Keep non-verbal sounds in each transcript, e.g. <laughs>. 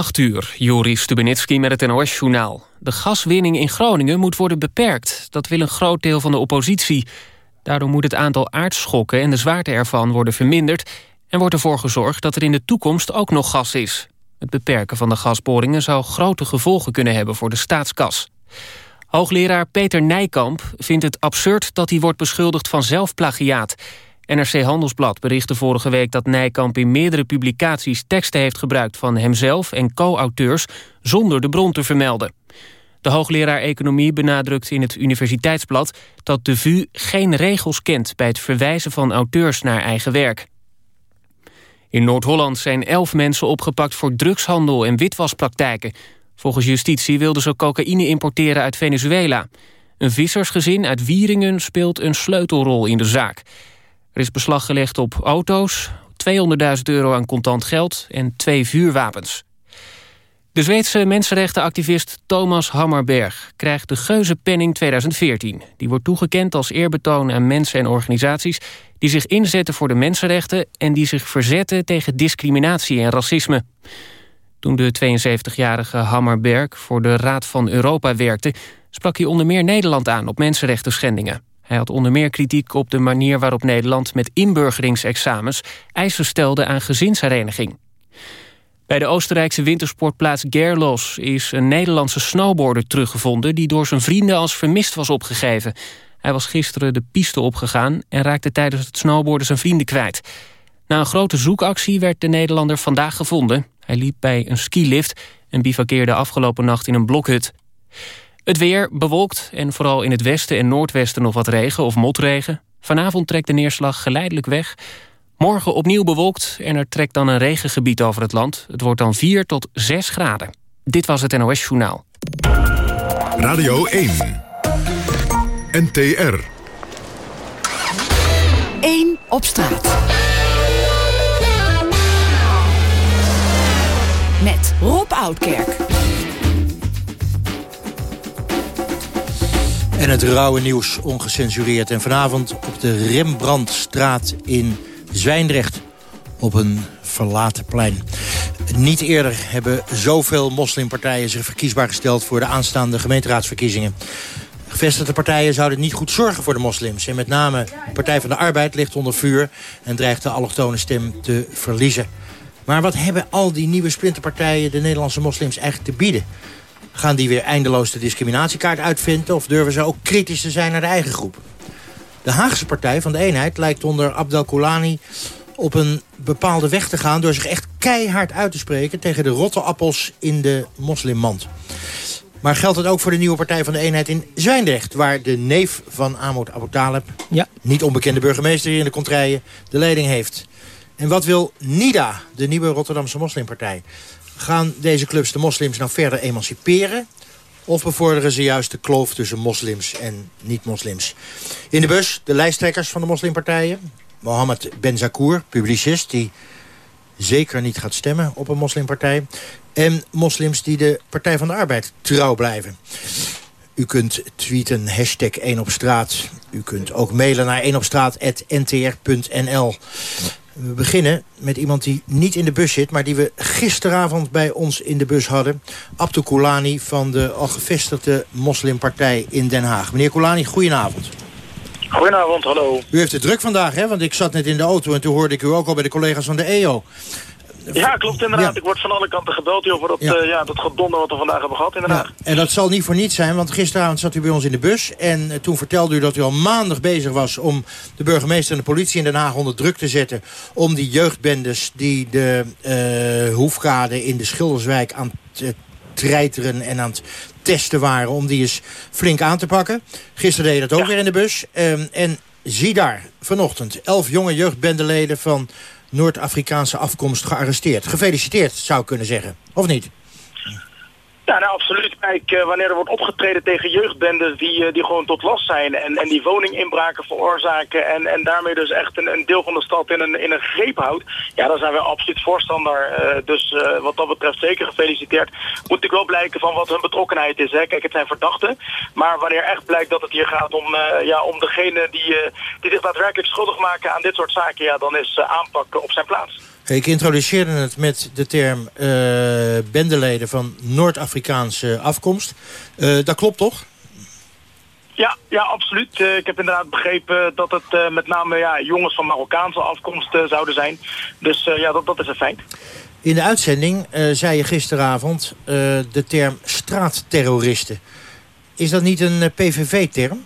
8 uur, Joris Stubenitski met het NOS-journaal. De gaswinning in Groningen moet worden beperkt. Dat wil een groot deel van de oppositie. Daardoor moet het aantal aardschokken en de zwaarte ervan worden verminderd... en wordt ervoor gezorgd dat er in de toekomst ook nog gas is. Het beperken van de gasboringen zou grote gevolgen kunnen hebben voor de staatskas. Hoogleraar Peter Nijkamp vindt het absurd dat hij wordt beschuldigd van zelfplagiaat... NRC Handelsblad berichtte vorige week dat Nijkamp in meerdere publicaties teksten heeft gebruikt van hemzelf en co-auteurs zonder de bron te vermelden. De hoogleraar economie benadrukt in het Universiteitsblad dat de VU geen regels kent bij het verwijzen van auteurs naar eigen werk. In Noord-Holland zijn elf mensen opgepakt voor drugshandel en witwaspraktijken. Volgens justitie wilden ze cocaïne importeren uit Venezuela. Een vissersgezin uit Wieringen speelt een sleutelrol in de zaak. Er is beslag gelegd op auto's, 200.000 euro aan contant geld en twee vuurwapens. De Zweedse mensenrechtenactivist Thomas Hammerberg krijgt de Geuzenpenning 2014. Die wordt toegekend als eerbetoon aan mensen en organisaties... die zich inzetten voor de mensenrechten... en die zich verzetten tegen discriminatie en racisme. Toen de 72-jarige Hammerberg voor de Raad van Europa werkte... sprak hij onder meer Nederland aan op mensenrechten schendingen. Hij had onder meer kritiek op de manier waarop Nederland met inburgeringsexamens eisen stelde aan gezinshereniging. Bij de Oostenrijkse wintersportplaats Gerlos is een Nederlandse snowboarder teruggevonden die door zijn vrienden als vermist was opgegeven. Hij was gisteren de piste opgegaan en raakte tijdens het snowboarden zijn vrienden kwijt. Na een grote zoekactie werd de Nederlander vandaag gevonden. Hij liep bij een skilift en bivakkeerde afgelopen nacht in een blokhut. Het weer bewolkt en vooral in het westen en noordwesten nog wat regen of motregen. Vanavond trekt de neerslag geleidelijk weg. Morgen opnieuw bewolkt en er trekt dan een regengebied over het land. Het wordt dan 4 tot 6 graden. Dit was het NOS Journaal. Radio 1. NTR. 1 op straat. Met Rob Oudkerk. En het rauwe nieuws ongecensureerd. En vanavond op de Rembrandtstraat in Zwijndrecht. Op een verlaten plein. Niet eerder hebben zoveel moslimpartijen zich verkiesbaar gesteld... voor de aanstaande gemeenteraadsverkiezingen. Gevestigde partijen zouden niet goed zorgen voor de moslims. En met name de Partij van de Arbeid ligt onder vuur... en dreigt de allochtone stem te verliezen. Maar wat hebben al die nieuwe splinterpartijen de Nederlandse moslims eigenlijk te bieden? Gaan die weer eindeloos de discriminatiekaart uitvinden... of durven ze ook kritisch te zijn naar de eigen groep? De Haagse Partij van de Eenheid lijkt onder Abdel Koulani op een bepaalde weg te gaan... door zich echt keihard uit te spreken tegen de rotte appels in de moslimmand. Maar geldt het ook voor de nieuwe Partij van de Eenheid in Zwijndrecht... waar de neef van Ahmad Abu Talib, ja. niet onbekende burgemeester hier in de contraien... de leiding heeft. En wat wil NIDA, de nieuwe Rotterdamse moslimpartij? Gaan deze clubs de moslims nou verder emanciperen... of bevorderen ze juist de kloof tussen moslims en niet-moslims? In de bus de lijsttrekkers van de moslimpartijen. Mohammed Benzakour, publicist, die zeker niet gaat stemmen op een moslimpartij. En moslims die de Partij van de Arbeid trouw blijven. U kunt tweeten hashtag 1 op straat. U kunt ook mailen naar 1 op straat.ntr.nl. We beginnen met iemand die niet in de bus zit... maar die we gisteravond bij ons in de bus hadden. Abdou Koulani van de al gevestigde moslimpartij in Den Haag. Meneer Koulani, goedenavond. Goedenavond, hallo. U heeft het druk vandaag, hè? Want ik zat net in de auto en toen hoorde ik u ook al bij de collega's van de EO. Ja, klopt inderdaad. Ik word van alle kanten gebeld over dat, ja. Uh, ja, dat gedonder wat we vandaag hebben gehad inderdaad. Ja. En dat zal niet voor niets zijn, want gisteravond zat u bij ons in de bus... en uh, toen vertelde u dat u al maandag bezig was om de burgemeester en de politie in Den Haag onder druk te zetten... om die jeugdbendes die de uh, hoefkade in de Schilderswijk aan het treiteren en aan het testen waren... om die eens flink aan te pakken. Gisteren deed je dat ook weer in de bus. Um, en zie daar, vanochtend, elf jonge jeugdbendeleden van Noord-Afrikaanse afkomst gearresteerd. Gefeliciteerd, zou ik kunnen zeggen. Of niet? Ja, nou absoluut. Kijk, uh, wanneer er wordt opgetreden tegen jeugdbenden die, uh, die gewoon tot last zijn en, en die woninginbraken veroorzaken en, en daarmee dus echt een, een deel van de stad in een, in een greep houdt, ja, dan zijn we absoluut voorstander. Uh, dus wat dat betreft zeker gefeliciteerd. Moet ik wel blijken van wat hun betrokkenheid is. Hè. Kijk, het zijn verdachten, maar wanneer echt blijkt dat het hier gaat om, ja, om degene die, die zich daadwerkelijk schuldig maken aan dit soort zaken, ja, dan is aanpak op zijn plaats. Ik introduceerde het met de term uh, bendeleden van Noord-Afrikaanse afkomst. Uh, dat klopt toch? Ja, ja, absoluut. Uh, ik heb inderdaad begrepen dat het uh, met name ja, jongens van Marokkaanse afkomst uh, zouden zijn. Dus ja, dat, dat is een feit. In de uitzending zei je gisteravond de term straatterroristen. Is dat niet een PVV-term?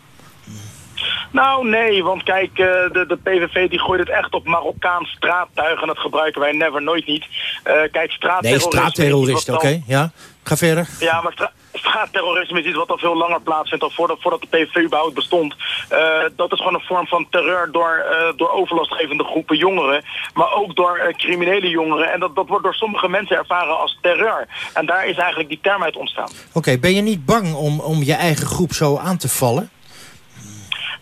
Nou, nee, want kijk, uh, de, de PVV die gooit het echt op Marokkaans straattuig... en dat gebruiken wij never nooit niet. Uh, kijk, straatterroristen... Nee, straatterroristen, oké, okay, ja. Ga verder. Ja, maar stra straatterrorisme is iets wat al veel langer plaatsvindt... al voordat, voordat de PVV überhaupt bestond. Uh, dat is gewoon een vorm van terreur door, door overlastgevende groepen jongeren... maar ook door criminele jongeren. En dat, dat wordt door sommige mensen ervaren als terreur. En daar is eigenlijk die term uit ontstaan. Oké, okay, ben je niet bang om, om je eigen groep zo aan te vallen?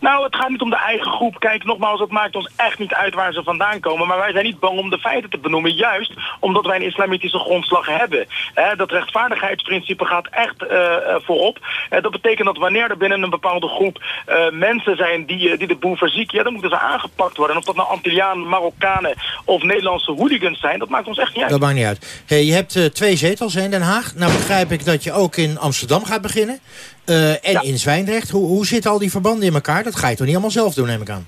Nou, het gaat niet om de eigen groep. Kijk, nogmaals, het maakt ons echt niet uit waar ze vandaan komen. Maar wij zijn niet bang om de feiten te benoemen. Juist omdat wij een islamitische grondslag hebben. dat rechtvaardigheidsprincipe gaat echt uh, voorop. dat betekent dat wanneer er binnen een bepaalde groep uh, mensen zijn die, die de boel verzieken... Ja, dan moeten ze aangepakt worden. En of dat nou Antillianen, Marokkanen of Nederlandse hooligans zijn... dat maakt ons echt niet uit. Dat maakt niet uit. Hey, je hebt twee zetels in Den Haag. Nou begrijp ik dat je ook in Amsterdam gaat beginnen. Uh, en in Zwijndrecht. Hoe, hoe zitten al die verbanden in elkaar? Dat ga je toch niet allemaal zelf doen, neem ik aan?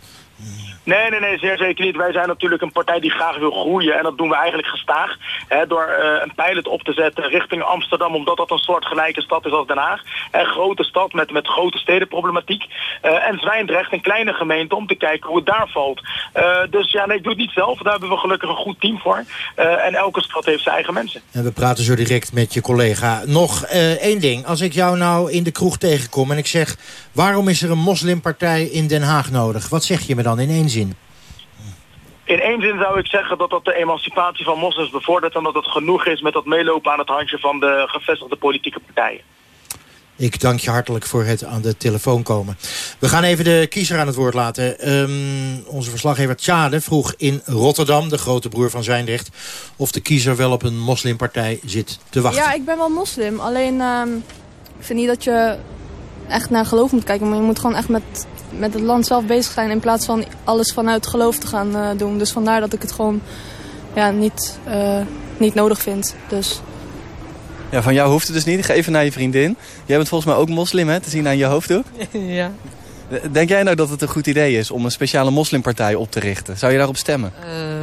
Nee, nee, nee, zeer zeker niet. Wij zijn natuurlijk een partij die graag wil groeien. En dat doen we eigenlijk gestaag. Hè, door uh, een pilot op te zetten richting Amsterdam. Omdat dat een soort gelijke stad is als Den Haag. Een grote stad met, met grote stedenproblematiek. Uh, en Zwijndrecht, een kleine gemeente, om te kijken hoe het daar valt. Uh, dus ja, nee, ik doe het niet zelf. Daar hebben we gelukkig een goed team voor. en elke stad heeft zijn eigen mensen. En we praten zo direct met je collega. Nog één ding. Als ik jou nou in de kroeg tegenkom en ik zeg... waarom is er een moslimpartij in Den Haag nodig? Wat zeg je me dan in één zin? In één zin zou ik zeggen dat dat de emancipatie van moslims bevordert... en dat het genoeg is met dat meelopen aan het handje van de gevestigde politieke partijen. Ik dank je hartelijk voor het aan de telefoon komen. We gaan even de kiezer aan het woord laten. Um, onze verslaggever Tjade vroeg in Rotterdam, de grote broer van Zwijndrecht... of de kiezer wel op een moslimpartij zit te wachten. Ja, ik ben wel moslim. Alleen, um, ik vind niet dat je echt naar geloof moet kijken... maar je moet gewoon echt met met het land zelf bezig zijn in plaats van alles vanuit geloof te gaan uh, doen. Dus vandaar dat ik het gewoon ja, niet, uh, niet nodig vind. Dus. Ja, van jou hoeft het dus niet. Ik ga even naar je vriendin. Jij bent volgens mij ook moslim, hè? Te zien aan je hoofddoek. <laughs> ja. Denk jij nou dat het een goed idee is om een speciale moslimpartij op te richten? Zou je daarop stemmen? Um,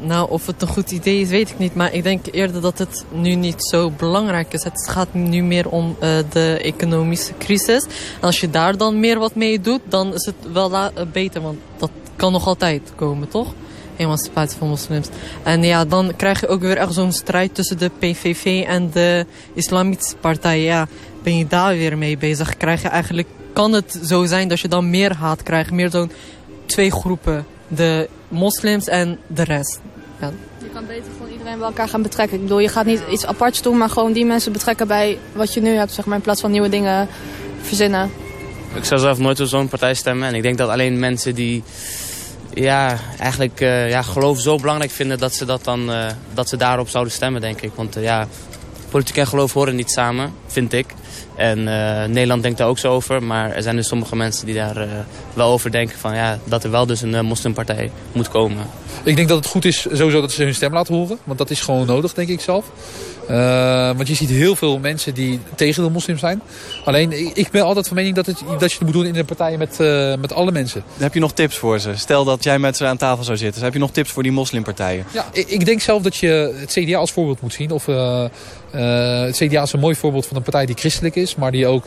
nou, of het een goed idee is, weet ik niet. Maar ik denk eerder dat het nu niet zo belangrijk is. Het gaat nu meer om uh, de economische crisis. En als je daar dan meer wat mee doet, dan is het wel uh, beter. Want dat kan nog altijd komen, toch? emancipatie van moslims. En ja, dan krijg je ook weer echt zo'n strijd tussen de PVV en de islamitische partij. Ja, ben je daar weer mee bezig? Krijg je eigenlijk kan het zo zijn dat je dan meer haat krijgt. Meer zo'n twee groepen. De moslims en de rest. Ja. Je kan beter gewoon iedereen bij elkaar gaan betrekken. Ik bedoel, je gaat niet iets aparts doen, maar gewoon die mensen betrekken bij wat je nu hebt, zeg maar, in plaats van nieuwe dingen verzinnen. Ik zou zelf nooit op zo'n partij stemmen. En ik denk dat alleen mensen die ja, eigenlijk uh, ja, geloof zo belangrijk vinden dat ze, dat dan, uh, dat ze daarop zouden stemmen, denk ik. Want uh, ja, politiek en geloof horen niet samen, vind ik. En uh, Nederland denkt daar ook zo over. Maar er zijn dus sommige mensen die daar wel over denken van, ja, dat er wel dus een uh, moslimpartij moet komen. Ik denk dat het goed is sowieso dat ze hun stem laten horen. Want dat is gewoon nodig, denk ik zelf. Uh, want je ziet heel veel mensen die tegen de moslim zijn. Alleen, ik ben altijd van mening dat, het, dat je het moet doen in een partij met, uh, met alle mensen. Heb je nog tips voor ze? Stel dat jij met ze aan tafel zou zitten. Dus heb je nog tips voor die moslimpartijen? Ja, ik, ik denk zelf dat je het CDA als voorbeeld moet zien. Of, uh, het CDA is een mooi voorbeeld van een partij die christelijk is. Maar die ook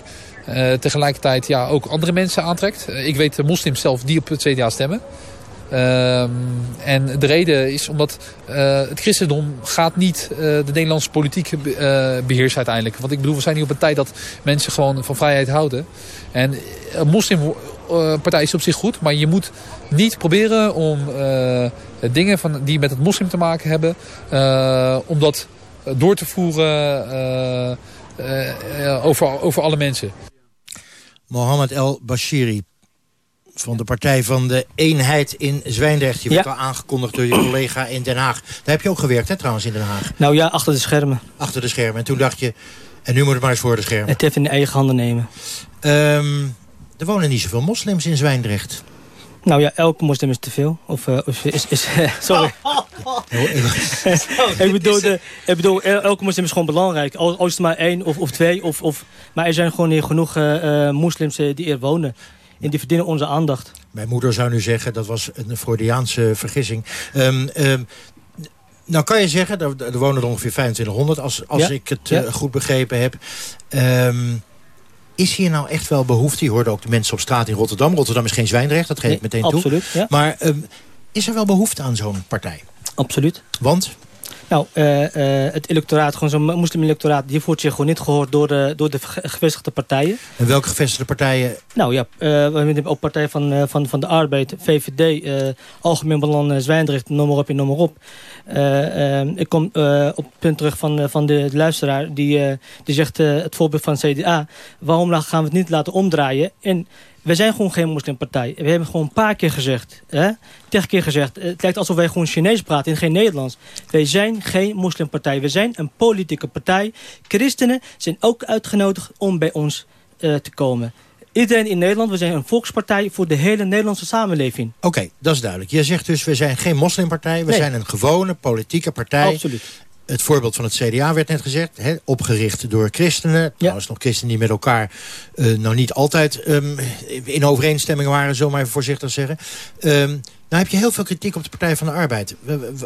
tegelijkertijd ja, ook andere mensen aantrekt. ik weet moslims zelf die op het CDA stemmen. Um, en de reden is omdat uh, het christendom gaat niet uh, de Nederlandse politiek uh, beheersen uiteindelijk. Want ik bedoel, we zijn nu op een tijd dat mensen gewoon van vrijheid houden. En een moslimpartij is op zich goed, maar je moet niet proberen om dingen van, die met het moslim te maken hebben, om dat door te voeren over, over alle mensen. Mohammed El Bashiri, van de Partij van de Eenheid in Zwijndrecht. Je werd al aangekondigd door je collega in Den Haag. Daar heb je ook gewerkt, hè, trouwens, in Den Haag? Nou ja, achter de schermen. Achter de schermen. En toen dacht je, en nu moet het maar eens voor de schermen. Het even in eigen handen nemen. Um, er wonen niet zoveel moslims in Zwijndrecht. Nou ja, elke moslim is te veel. Of, uh, of is... is <laughs> sorry. <laughs> ik, bedoel, de, ik bedoel, elke moslim is gewoon belangrijk. Als, als het maar één of, of twee. Of, of, maar er zijn gewoon hier genoeg uh, moslims die hier wonen. En die verdienen onze aandacht. Mijn moeder zou nu zeggen, dat was een Freudiaanse vergissing. Um, um, nou kan je zeggen, er, er wonen er ongeveer 2500 als, als ik het uh, goed begrepen heb. Um, is hier nou echt wel behoefte? Je hoorde ook de mensen op straat in Rotterdam. Rotterdam is geen zwijnrecht, dat geef ik meteen toe. Absoluut, ja. Maar is er wel behoefte aan zo'n partij? Absoluut. Want? Nou, uh, uh, het electoraat, gewoon zo'n moslim-electoraat... die voert zich gewoon niet gehoord door de, door de gevestigde partijen. En welke gevestigde partijen? Nou ja, we hebben ook partijen van, van, van de arbeid, VVD... Algemeen Belang, Zwijndrecht, noem maar op en noem maar op. ik kom op het punt terug van, van de, de luisteraar... die, die zegt het voorbeeld van CDA... waarom gaan we het niet laten omdraaien... En we zijn gewoon geen moslimpartij. We hebben gewoon een paar keer gezegd, hè, tegen keer gezegd... het lijkt alsof wij gewoon Chinees praten en geen Nederlands. Wij zijn geen moslimpartij. We zijn een politieke partij. Christenen zijn ook uitgenodigd om bij ons uh, te komen. Iedereen in Nederland, we zijn een volkspartij voor de hele Nederlandse samenleving. Oké, okay, dat is duidelijk. Je zegt dus, we zijn geen moslimpartij. We nee. zijn een gewone politieke partij. Absoluut het voorbeeld van het CDA werd net gezegd. Hè, opgericht door christenen. Ja. Trouwens nog christenen die met elkaar uh, nou niet altijd um, in overeenstemming waren. Zo maar even voorzichtig zeggen. Um, nou heb je heel veel kritiek op de Partij van de Arbeid.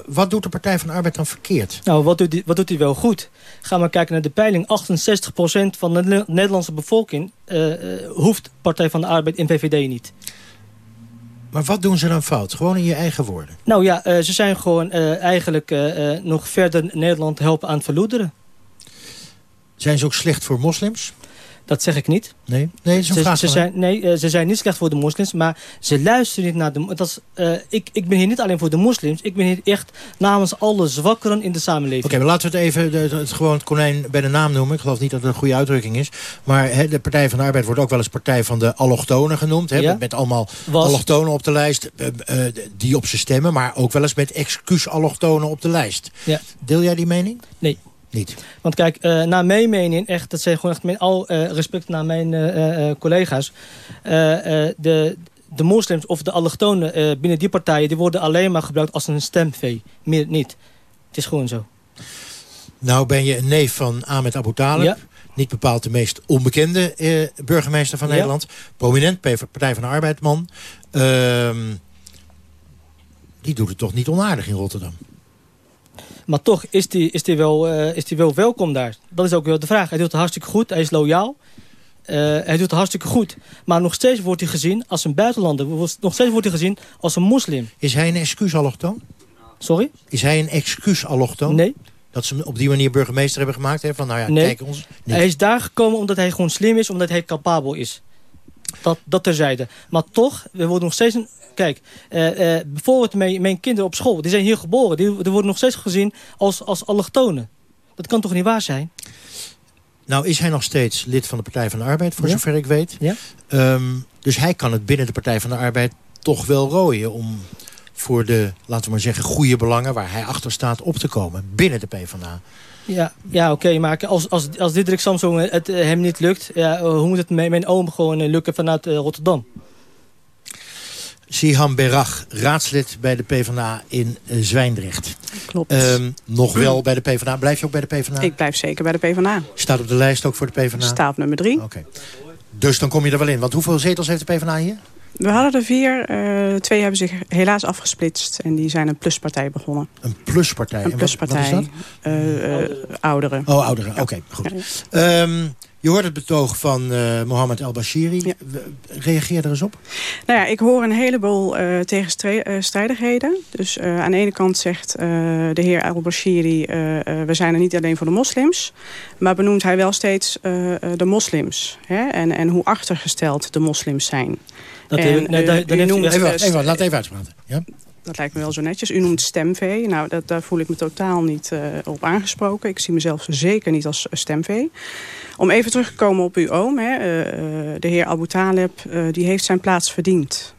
Wat doet de Partij van de Arbeid dan verkeerd? Nou, wat doet hij, wat doet hij wel goed? Gaan we kijken naar de peiling. 68% van de Nederlandse bevolking uh, hoeft Partij van de Arbeid in VVD niet. Maar wat doen ze dan fout? Gewoon in je eigen woorden. Nou ja, uh, ze zijn gewoon uh, eigenlijk uh, nog verder Nederland helpen aan het verloederen. Zijn ze ook slecht voor moslims? Dat zeg ik niet. Nee, nee, ze, vraag ze zijn, nee ze zijn niet slecht voor de moslims, maar ze luisteren niet naar de... Dat is, uh, ik, ik ben hier niet alleen voor de moslims, ik ben hier echt namens alle zwakkeren in de samenleving. Oké, okay, maar laten we het even, de, het, gewoon het konijn bij de naam noemen. Ik geloof niet dat het een goede uitdrukking is. Maar he, de Partij van de Arbeid wordt ook wel eens Partij van de Allochtonen genoemd. He, ja? met, met, allemaal Was. allochtonen op de lijst, uh, uh, die op ze stemmen. Maar ook wel eens met excuus-allochtonen op de lijst. Ja. Deel jij die mening? Nee. Niet. Want kijk, uh, naar mijn mening, echt, dat zijn gewoon echt met al uh, respect naar mijn uh, collega's. de, de moslims of de allochtonen binnen die partijen... die worden alleen maar gebruikt als een stemvee. Meer niet. Het is gewoon zo. Nou ben je een neef van Ahmed Abu Talib. Ja. Niet bepaald de meest onbekende burgemeester van ja. Nederland. Prominent Partij van de Arbeidman. Ehm, die doet het toch niet onaardig in Rotterdam? Maar toch is hij is die wel, uh, is die wel welkom daar. Dat is ook wel de vraag. Hij doet het hartstikke goed. Hij is loyaal. Uh, hij doet het hartstikke goed. Maar nog steeds wordt hij gezien als een buitenlander. Nog steeds wordt hij gezien als een moslim. Is hij een excuus-allochtoon? Sorry? Is hij een excuus-allochtoon? Nee. Dat ze hem op die manier burgemeester hebben gemaakt? Hè? Van, nou ja, nee. kijk ons. Niet. Hij is daar gekomen omdat hij gewoon slim is. Omdat hij capabel is. Dat, dat terzijde. Maar toch, we worden nog steeds een Kijk, uh, uh, bijvoorbeeld mijn, mijn kinderen op school, die zijn hier geboren. Die, die worden nog steeds gezien als, als allochtonen. Dat kan toch niet waar zijn? Nou is hij nog steeds lid van de Partij van de Arbeid, voor ja? zover ik weet. Ja? Um, dus hij kan het binnen de Partij van de Arbeid toch wel rooien... om voor de, laten we maar zeggen, goede belangen... waar hij achter staat op te komen, binnen de PvdA. Ja, ja oké, okay, maar als, als, als Diederik Samsung het uh, hem niet lukt... Ja, hoe moet het mijn, mijn oom gewoon lukken vanuit Rotterdam? Sihan Berag, raadslid bij de PvdA in Zwijndrecht. Klopt. Um, nog wel bij de PvdA. Blijf je ook bij de PvdA? Ik blijf zeker bij de PvdA. Staat op de lijst ook voor de PvdA? Staat op nummer drie. Oké. Okay. Dus dan kom je er wel in. Want hoeveel zetels heeft de PvdA hier? We hadden er vier. Uh, twee hebben zich helaas afgesplitst. En die zijn een pluspartij begonnen. Een pluspartij? Een pluspartij. Wat, wat uh, uh, ouderen. Oh, ouderen. Oké, okay, goed. Ja. Um, je hoort het betoog van uh, Mohammed El-Bashiri. Ja. Reageer er eens op. Nou ja, ik hoor een heleboel uh, tegenstrijdigheden. Dus uh, aan de ene kant zegt de heer El-Bashiri... we zijn er niet alleen voor de moslims. Maar benoemt hij wel steeds de moslims. Hè? En, en hoe achtergesteld de moslims zijn. Dat en, nee, noemt, even, even, laat even uitspraken. Ja? Dat lijkt me wel zo netjes. U noemt stemvee. Nou, dat, daar voel ik me totaal niet uh, op aangesproken. Ik zie mezelf zeker niet als stemvee. Om even terug te komen op uw oom. Hè, uh, de heer Abu Talib, uh, die heeft zijn plaats verdiend.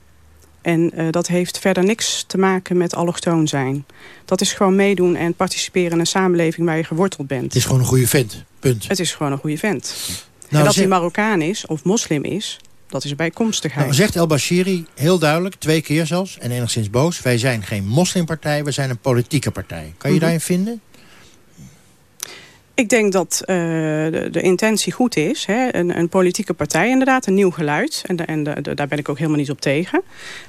En dat heeft verder niks te maken met allochtoon zijn. Dat is gewoon meedoen en participeren in een samenleving waar je geworteld bent. Het is gewoon een goede vent, punt. Het is gewoon een goede vent. Nou, en dat hij Marokkaan is of moslim is, Dat is bijkomstigheid. Nou, zegt El Bashiri heel duidelijk, twee keer zelfs, en enigszins boos... wij zijn geen moslimpartij, we zijn een politieke partij. Kan je Mhm. daarin vinden? Ik denk dat eh, de, de intentie goed is. Hè? Een, een politieke partij inderdaad, een nieuw geluid. En, de- en de- daar ben ik ook helemaal niet op tegen.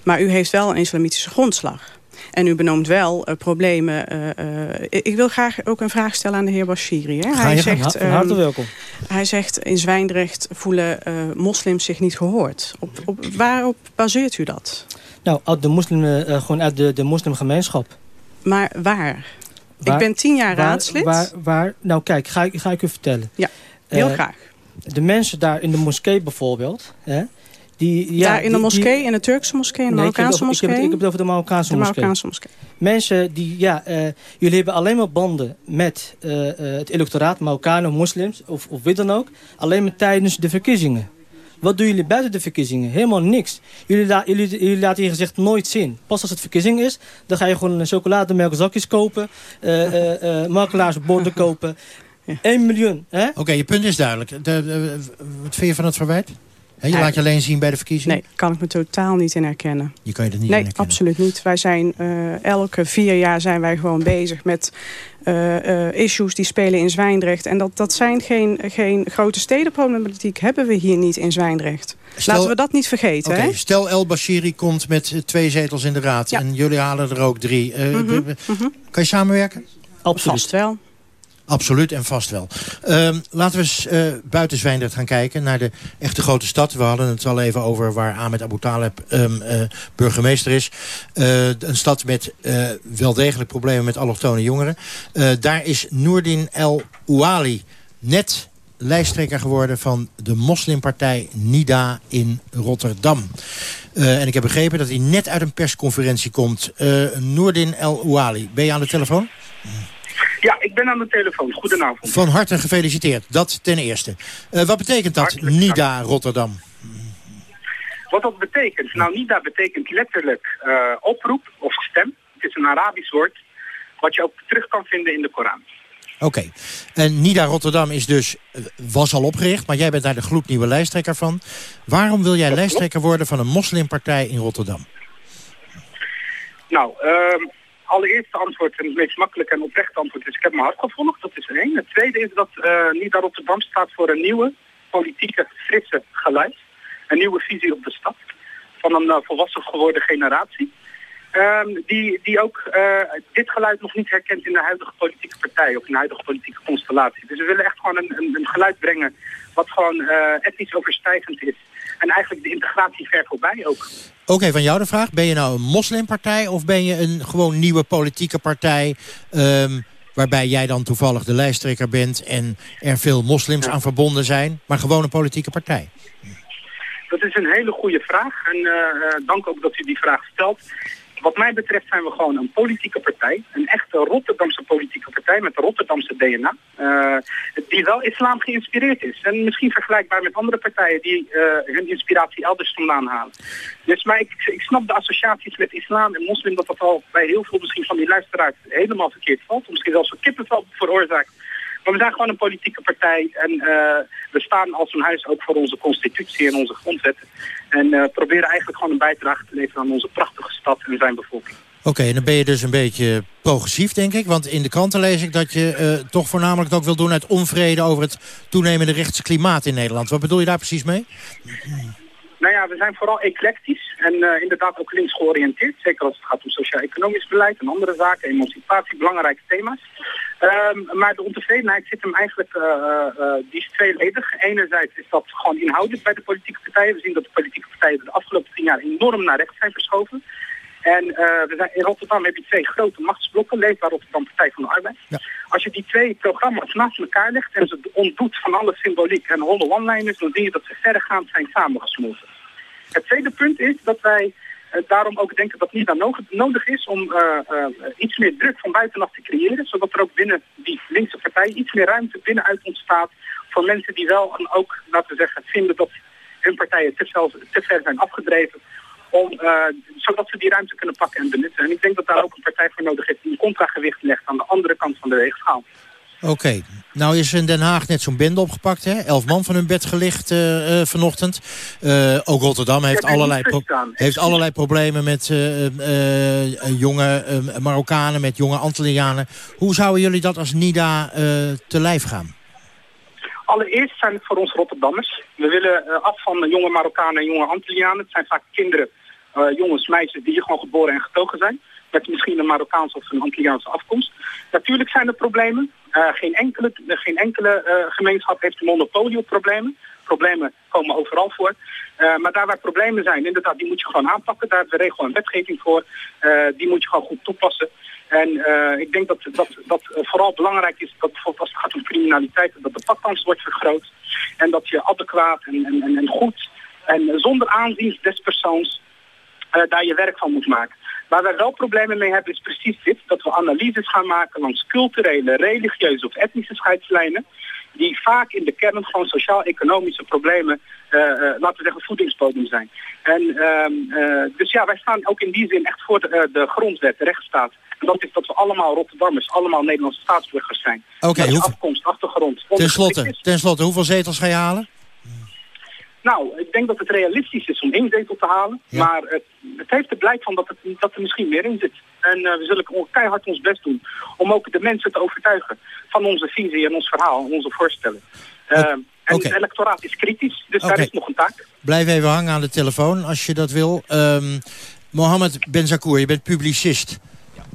Maar u heeft wel een islamitische grondslag. En u benoemt wel eh, problemen. eh, eh, ik wil graag ook een vraag stellen aan de heer Bashiri. Hè? Je gang. Van harte ehm, welkom. Hij zegt in Zwijndrecht voelen moslims zich niet gehoord. Op, op, waarop baseert u dat? Nou, uit de moslim, gewoon uit de, de moslimgemeenschap. Maar waar? Waar- ik ben tien jaar waar- raadslid. Waar, waar, nou kijk, ga ik, ga ik u vertellen. Ja, heel graag. De mensen daar in de moskee bijvoorbeeld... Hè, die, ja, Daar in de moskee, die- in de Turkse moskee, in de Nee, ik heb het Marokkaanse over- ik heb moskee? het- Ik heb het over de Marokkaanse de moskee. Marokkaanse moskee. Mensen die, ja, eh, jullie hebben alleen maar banden met eh, eh, het electoraat, Marokkanen, moslims of, of wie dan ook. Alleen maar tijdens de verkiezingen. Wat doen jullie buiten de verkiezingen? Helemaal niks. Jullie, la- jullie, jullie laten hier gezegd nooit zien. Pas als het verkiezing is, dan ga je gewoon chocolademelkzakjes kopen. eh eh eh makelaarsborden kopen. <laughs> 1 miljoen. Hè? Oké, je punt is duidelijk. De, de- wat vind je van het verwijt? Hè, je laat je alleen zien bij de verkiezingen? Nee, kan ik me totaal niet in herkennen. Je kan je er niet nee, in herkennen. absoluut niet. Wij zijn eh, elke vier jaar zijn wij gewoon bezig met eh, eh, issues die spelen in Zwijndrecht. En dat, dat zijn geen, geen grote stedenproblematiek. Hebben we hier niet in Zwijndrecht. Stel- Laten we dat niet vergeten. Hè? stel El Bashiri komt met twee zetels in de raad... Ja. en jullie halen er ook drie. Eh, Mhm, b- Kan je samenwerken? Absoluut. Vast wel. Absoluut en vast wel. Ehm, laten we eens eh, buiten Zwijndrecht gaan kijken naar de echte grote stad. We hadden het al even over waar Ahmed Abu Taleb ehm, eh, burgemeester is. Eh, een stad met wel degelijk problemen met allochtone jongeren. Daar is Noordin El Ouali net lijsttrekker geworden van de moslimpartij NIDA in Rotterdam. En ik heb begrepen dat hij net uit een persconferentie komt. Noordin El Ouali, ben je aan de telefoon? Ja, ik ben aan de telefoon. Goedenavond. Van harte gefeliciteerd, dat ten eerste. Eh, wat betekent dat, NIDA Rotterdam? Wat dat betekent? Nou, NIDA betekent letterlijk eh, oproep of stem. Het is een Arabisch woord wat je ook terug kan vinden in de Koran. Oké. En NIDA Rotterdam is dus, eh, was al opgericht, maar jij bent daar de gloednieuwe lijsttrekker van. Waarom wil jij lijsttrekker worden van een moslimpartij in Rotterdam? Nou, ehm allereerste antwoord, en het meest makkelijke en oprechte antwoord is... ik heb mijn hart gevolgd, dat is er één. Het tweede is dat eh NIDA Rotterdam staat voor een nieuwe politieke, frisse geluid. Een nieuwe visie op de stad. Van een eh, volwassen geworden generatie. Ehm, die, die ook eh, dit geluid nog niet herkent in de huidige politieke partij of in de huidige politieke constellatie. Dus we willen echt gewoon een, een, een geluid brengen wat gewoon eh etnisch overstijgend is. En eigenlijk de integratie ver voorbij ook. Oké, van jou de vraag. Ben je nou een moslimpartij of ben je een gewoon nieuwe politieke partij... ehm, waarbij jij dan toevallig de lijsttrekker bent... en er veel moslims aan verbonden zijn, maar gewoon een politieke partij? Dat is een hele goede vraag en eh, eh, dank ook dat u die vraag stelt. Wat mij betreft zijn we gewoon een politieke partij. Een echte Rotterdamse politieke partij met een Rotterdamse DNA. eh, die wel islam geïnspireerd is. En misschien vergelijkbaar met andere partijen die eh, hun inspiratie elders vandaan halen. Dus maar ik, ik snap de associaties met islam en moslim dat dat al bij heel veel misschien van die luisteraars helemaal verkeerd valt. Of misschien zelfs een kippenvel veroorzaakt. Maar we zijn gewoon een politieke partij en eh, we staan als een huis ook voor onze constitutie en onze grondwetten. En eh, proberen eigenlijk gewoon een bijdrage te leveren aan onze prachtige stad en zijn bevolking. Oké, en dan ben je dus een beetje progressief, denk ik. Want in de kranten lees ik dat je eh, toch voornamelijk ook wil doen... uit onvrede over het toenemende rechtse klimaat in Nederland. Wat bedoel je daar precies mee? Nou ja, we zijn vooral eclectisch en eh, inderdaad ook links georiënteerd. Zeker als het gaat om sociaal-economisch beleid en andere zaken, emancipatie, belangrijke thema's. Ehm, maar de ontevredenheid zit hem eigenlijk, eh, eh, die is tweeledig. Enerzijds is dat gewoon inhoudelijk bij de politieke partijen. We zien dat de politieke partijen de afgelopen tien jaar enorm naar rechts zijn verschoven. En eh, we zijn, in Rotterdam heb je twee grote machtsblokken, Leefbaar Rotterdam, Partij van de Arbeid. Als je die twee programma's naast elkaar legt en ze ontdoet van alle symboliek en holle one-liners, dan zie je dat ze verregaand zijn samengesmolten. Het tweede punt is dat wij eh, daarom ook denken dat niet dan nodig is om eh, iets meer druk van buitenaf te creëren, zodat er ook binnen die linkse partij iets meer ruimte binnenuit ontstaat voor mensen die wel en ook, laten we zeggen, vinden dat hun partijen te, zelf, te ver zijn afgedreven om, eh, zodat ze die ruimte kunnen pakken en benutten. En ik denk dat daar ook een partij voor nodig is die een contragewicht legt aan de andere kant van de weegschaal. Oké. Nou is in Den Haag net zo'n bende opgepakt, hè? Elf man van hun bed gelicht uh, uh, vanochtend. Uh, ook Rotterdam heeft, allerlei, heeft allerlei problemen met jonge Marokkanen, met jonge Antillianen. Hoe zouden jullie dat als NIDA te lijf gaan? Allereerst zijn het voor ons Rotterdammers. We willen af van jonge Marokkanen en jonge Antillianen. Het zijn vaak kinderen, jongens, meisjes die hier gewoon geboren en getogen zijn met misschien een Marokkaanse of een Antilliaanse afkomst. Natuurlijk zijn er problemen. Uh, geen enkele, geen enkele uh, gemeenschap heeft een monopolie op problemen. Problemen komen overal voor. Maar daar waar problemen zijn, inderdaad, die moet je gewoon aanpakken. Daar hebben we regel en wetgeving voor. die moet je gewoon goed toepassen. En ik denk dat, dat, dat vooral belangrijk is dat bijvoorbeeld als het gaat om criminaliteit, dat de pakkans wordt vergroot. En dat je adequaat en, en, en goed en zonder aanzien des persoons daar je werk van moet maken. Waar wij wel problemen mee hebben is precies dit. Dat we analyses gaan maken langs culturele, religieuze of etnische scheidslijnen. Die vaak in de kern gewoon sociaal-economische problemen, uh, uh, laten we zeggen, voedingsbodem zijn. En uh, dus ja, wij staan ook in die zin echt voor de, de grondwet, de rechtsstaat. En dat is dat we allemaal Rotterdammers, allemaal Nederlandse staatsburgers zijn. Oké, okay, afkomst, achtergrond. Ten slotte, ten slotte, hoeveel zetels ga je halen? Nou, ik denk dat het realistisch is om één zetel te halen. Maar het, het, heeft er blijk van dat, het, dat er misschien meer in zit. En uh, we zullen keihard ons best doen om ook de mensen te overtuigen van onze visie en ons verhaal, onze voorstellen. Uh, en het electoraat is kritisch, dus daar is nog een taak. Blijf even hangen aan de telefoon als je dat wil. Um, Mohammed Benzakour, je bent publicist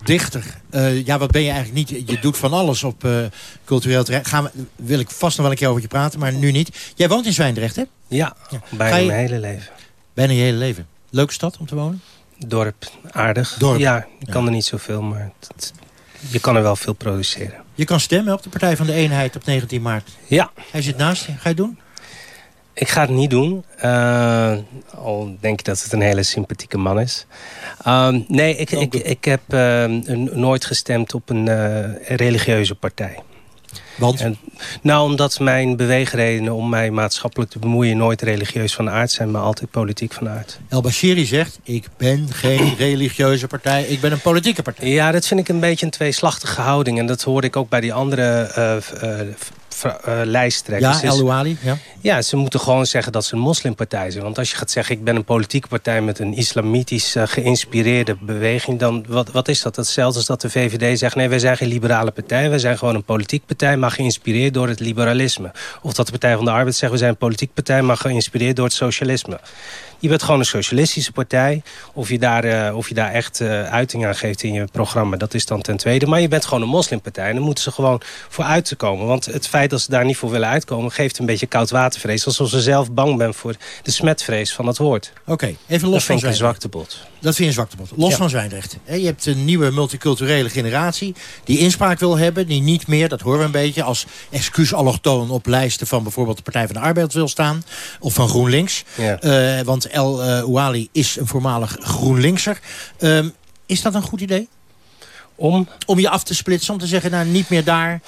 dichter. Uh, ja, wat ben je eigenlijk niet? Je doet van alles op uh, cultureel terrein. Gaan we, wil ik vast nog wel een keer over je praten, maar nu niet. Jij woont in Zwijndrecht, hè? Ja, ja. bijna je, mijn hele leven. Bijna je hele leven. Leuke stad om te wonen? Dorp, aardig. Dorp. Ja, je kan er niet zoveel, maar het, je kan er wel veel produceren. Je kan stemmen op de Partij van de Eenheid op 19 maart. Ja. Hij zit naast je. Ga je doen? Ik ga het niet doen. Uh, al denk ik dat het een hele sympathieke man is. Uh, nee, ik, ik, ik heb uh, nooit gestemd op een eh, religieuze partij. Want? En, nou, omdat mijn beweegredenen om mij maatschappelijk te bemoeien... nooit religieus van aard zijn, maar altijd politiek van aard. El Bashiri zegt, ik ben geen <clears throat> religieuze partij, ik ben een politieke partij. Ja, dat vind ik een beetje een tweeslachtige houding. En dat hoorde ik ook bij die andere uh, lijsttrekkers. Ja, El ja. Ja, ze moeten gewoon zeggen dat ze een moslimpartij zijn. Want als je gaat zeggen, ik ben een politieke partij... met een islamitisch uh, geïnspireerde beweging... dan wat, wat is dat? Hetzelfde als dat de VVD zegt... nee, wij zijn geen liberale partij, wij zijn gewoon een politieke partij... maar geïnspireerd door het liberalisme. Of dat de Partij van de Arbeid zegt... we zijn een politieke partij, maar geïnspireerd door het socialisme. Je bent gewoon een socialistische partij. Of je daar, uh, of je daar echt uh, uiting aan geeft in je programma, dat is dan ten tweede. Maar je bent gewoon een moslimpartij. En dan moeten ze gewoon voor uit te komen. Want het feit dat ze daar niet voor willen uitkomen... geeft een beetje koudwatervrees. Alsof ze zelf bang ben voor de smetvrees van het woord. Oké, okay, even los dat van vind ik een zwaktebod. Dat vind je een zwaktebod. Los ja. van Zwijndrecht. Je hebt een nieuwe multiculturele generatie... die inspraak wil hebben, die niet meer, dat horen we een beetje... als excuus allochtoon op lijsten van bijvoorbeeld de Partij van de Arbeid wil staan. Of van GroenLinks. Ja. Uh, want El uh, Ouali is een voormalig GroenLinkser. Um, is dat een goed idee? Om? Om je af te splitsen, om te zeggen, nou, niet meer daar.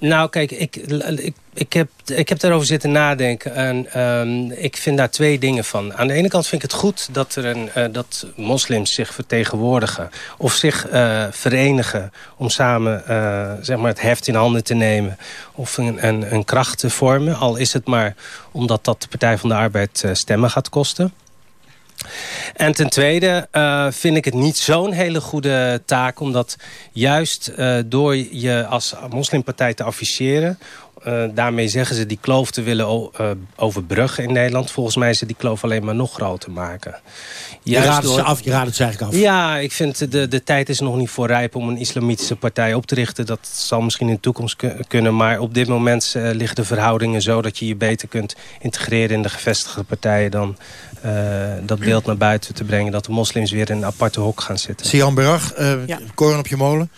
Nou, kijk, ik, ik, ik, heb, ik heb daarover zitten nadenken. En um, ik vind daar twee dingen van. Aan de ene kant vind ik het goed dat, er een, uh, dat moslims zich vertegenwoordigen. Of zich uh, verenigen om samen uh, zeg maar het heft in handen te nemen. Of een, een, kracht te vormen. Al is het maar omdat dat de Partij van de Arbeid stemmen gaat kosten. En ten tweede vind ik het niet zo'n hele goede taak... omdat juist door je als moslimpartij te afficheren... Uh, daarmee zeggen ze die kloof te willen overbruggen in Nederland. Volgens mij is ze die kloof alleen maar nog groter maken. Juist je raadt, door... af, je raadt het eigenlijk af. Ja, ik vind de, de tijd is nog niet voor rijp om een islamitische partij op te richten. Dat zal misschien in de toekomst kunnen. Maar op dit moment uh, liggen de verhoudingen zo dat je je beter kunt integreren in de gevestigde partijen dan uh, dat beeld naar buiten te brengen... dat de moslims weer in een aparte hok gaan zitten. Sian Berag, uh, ja. koren op je molen?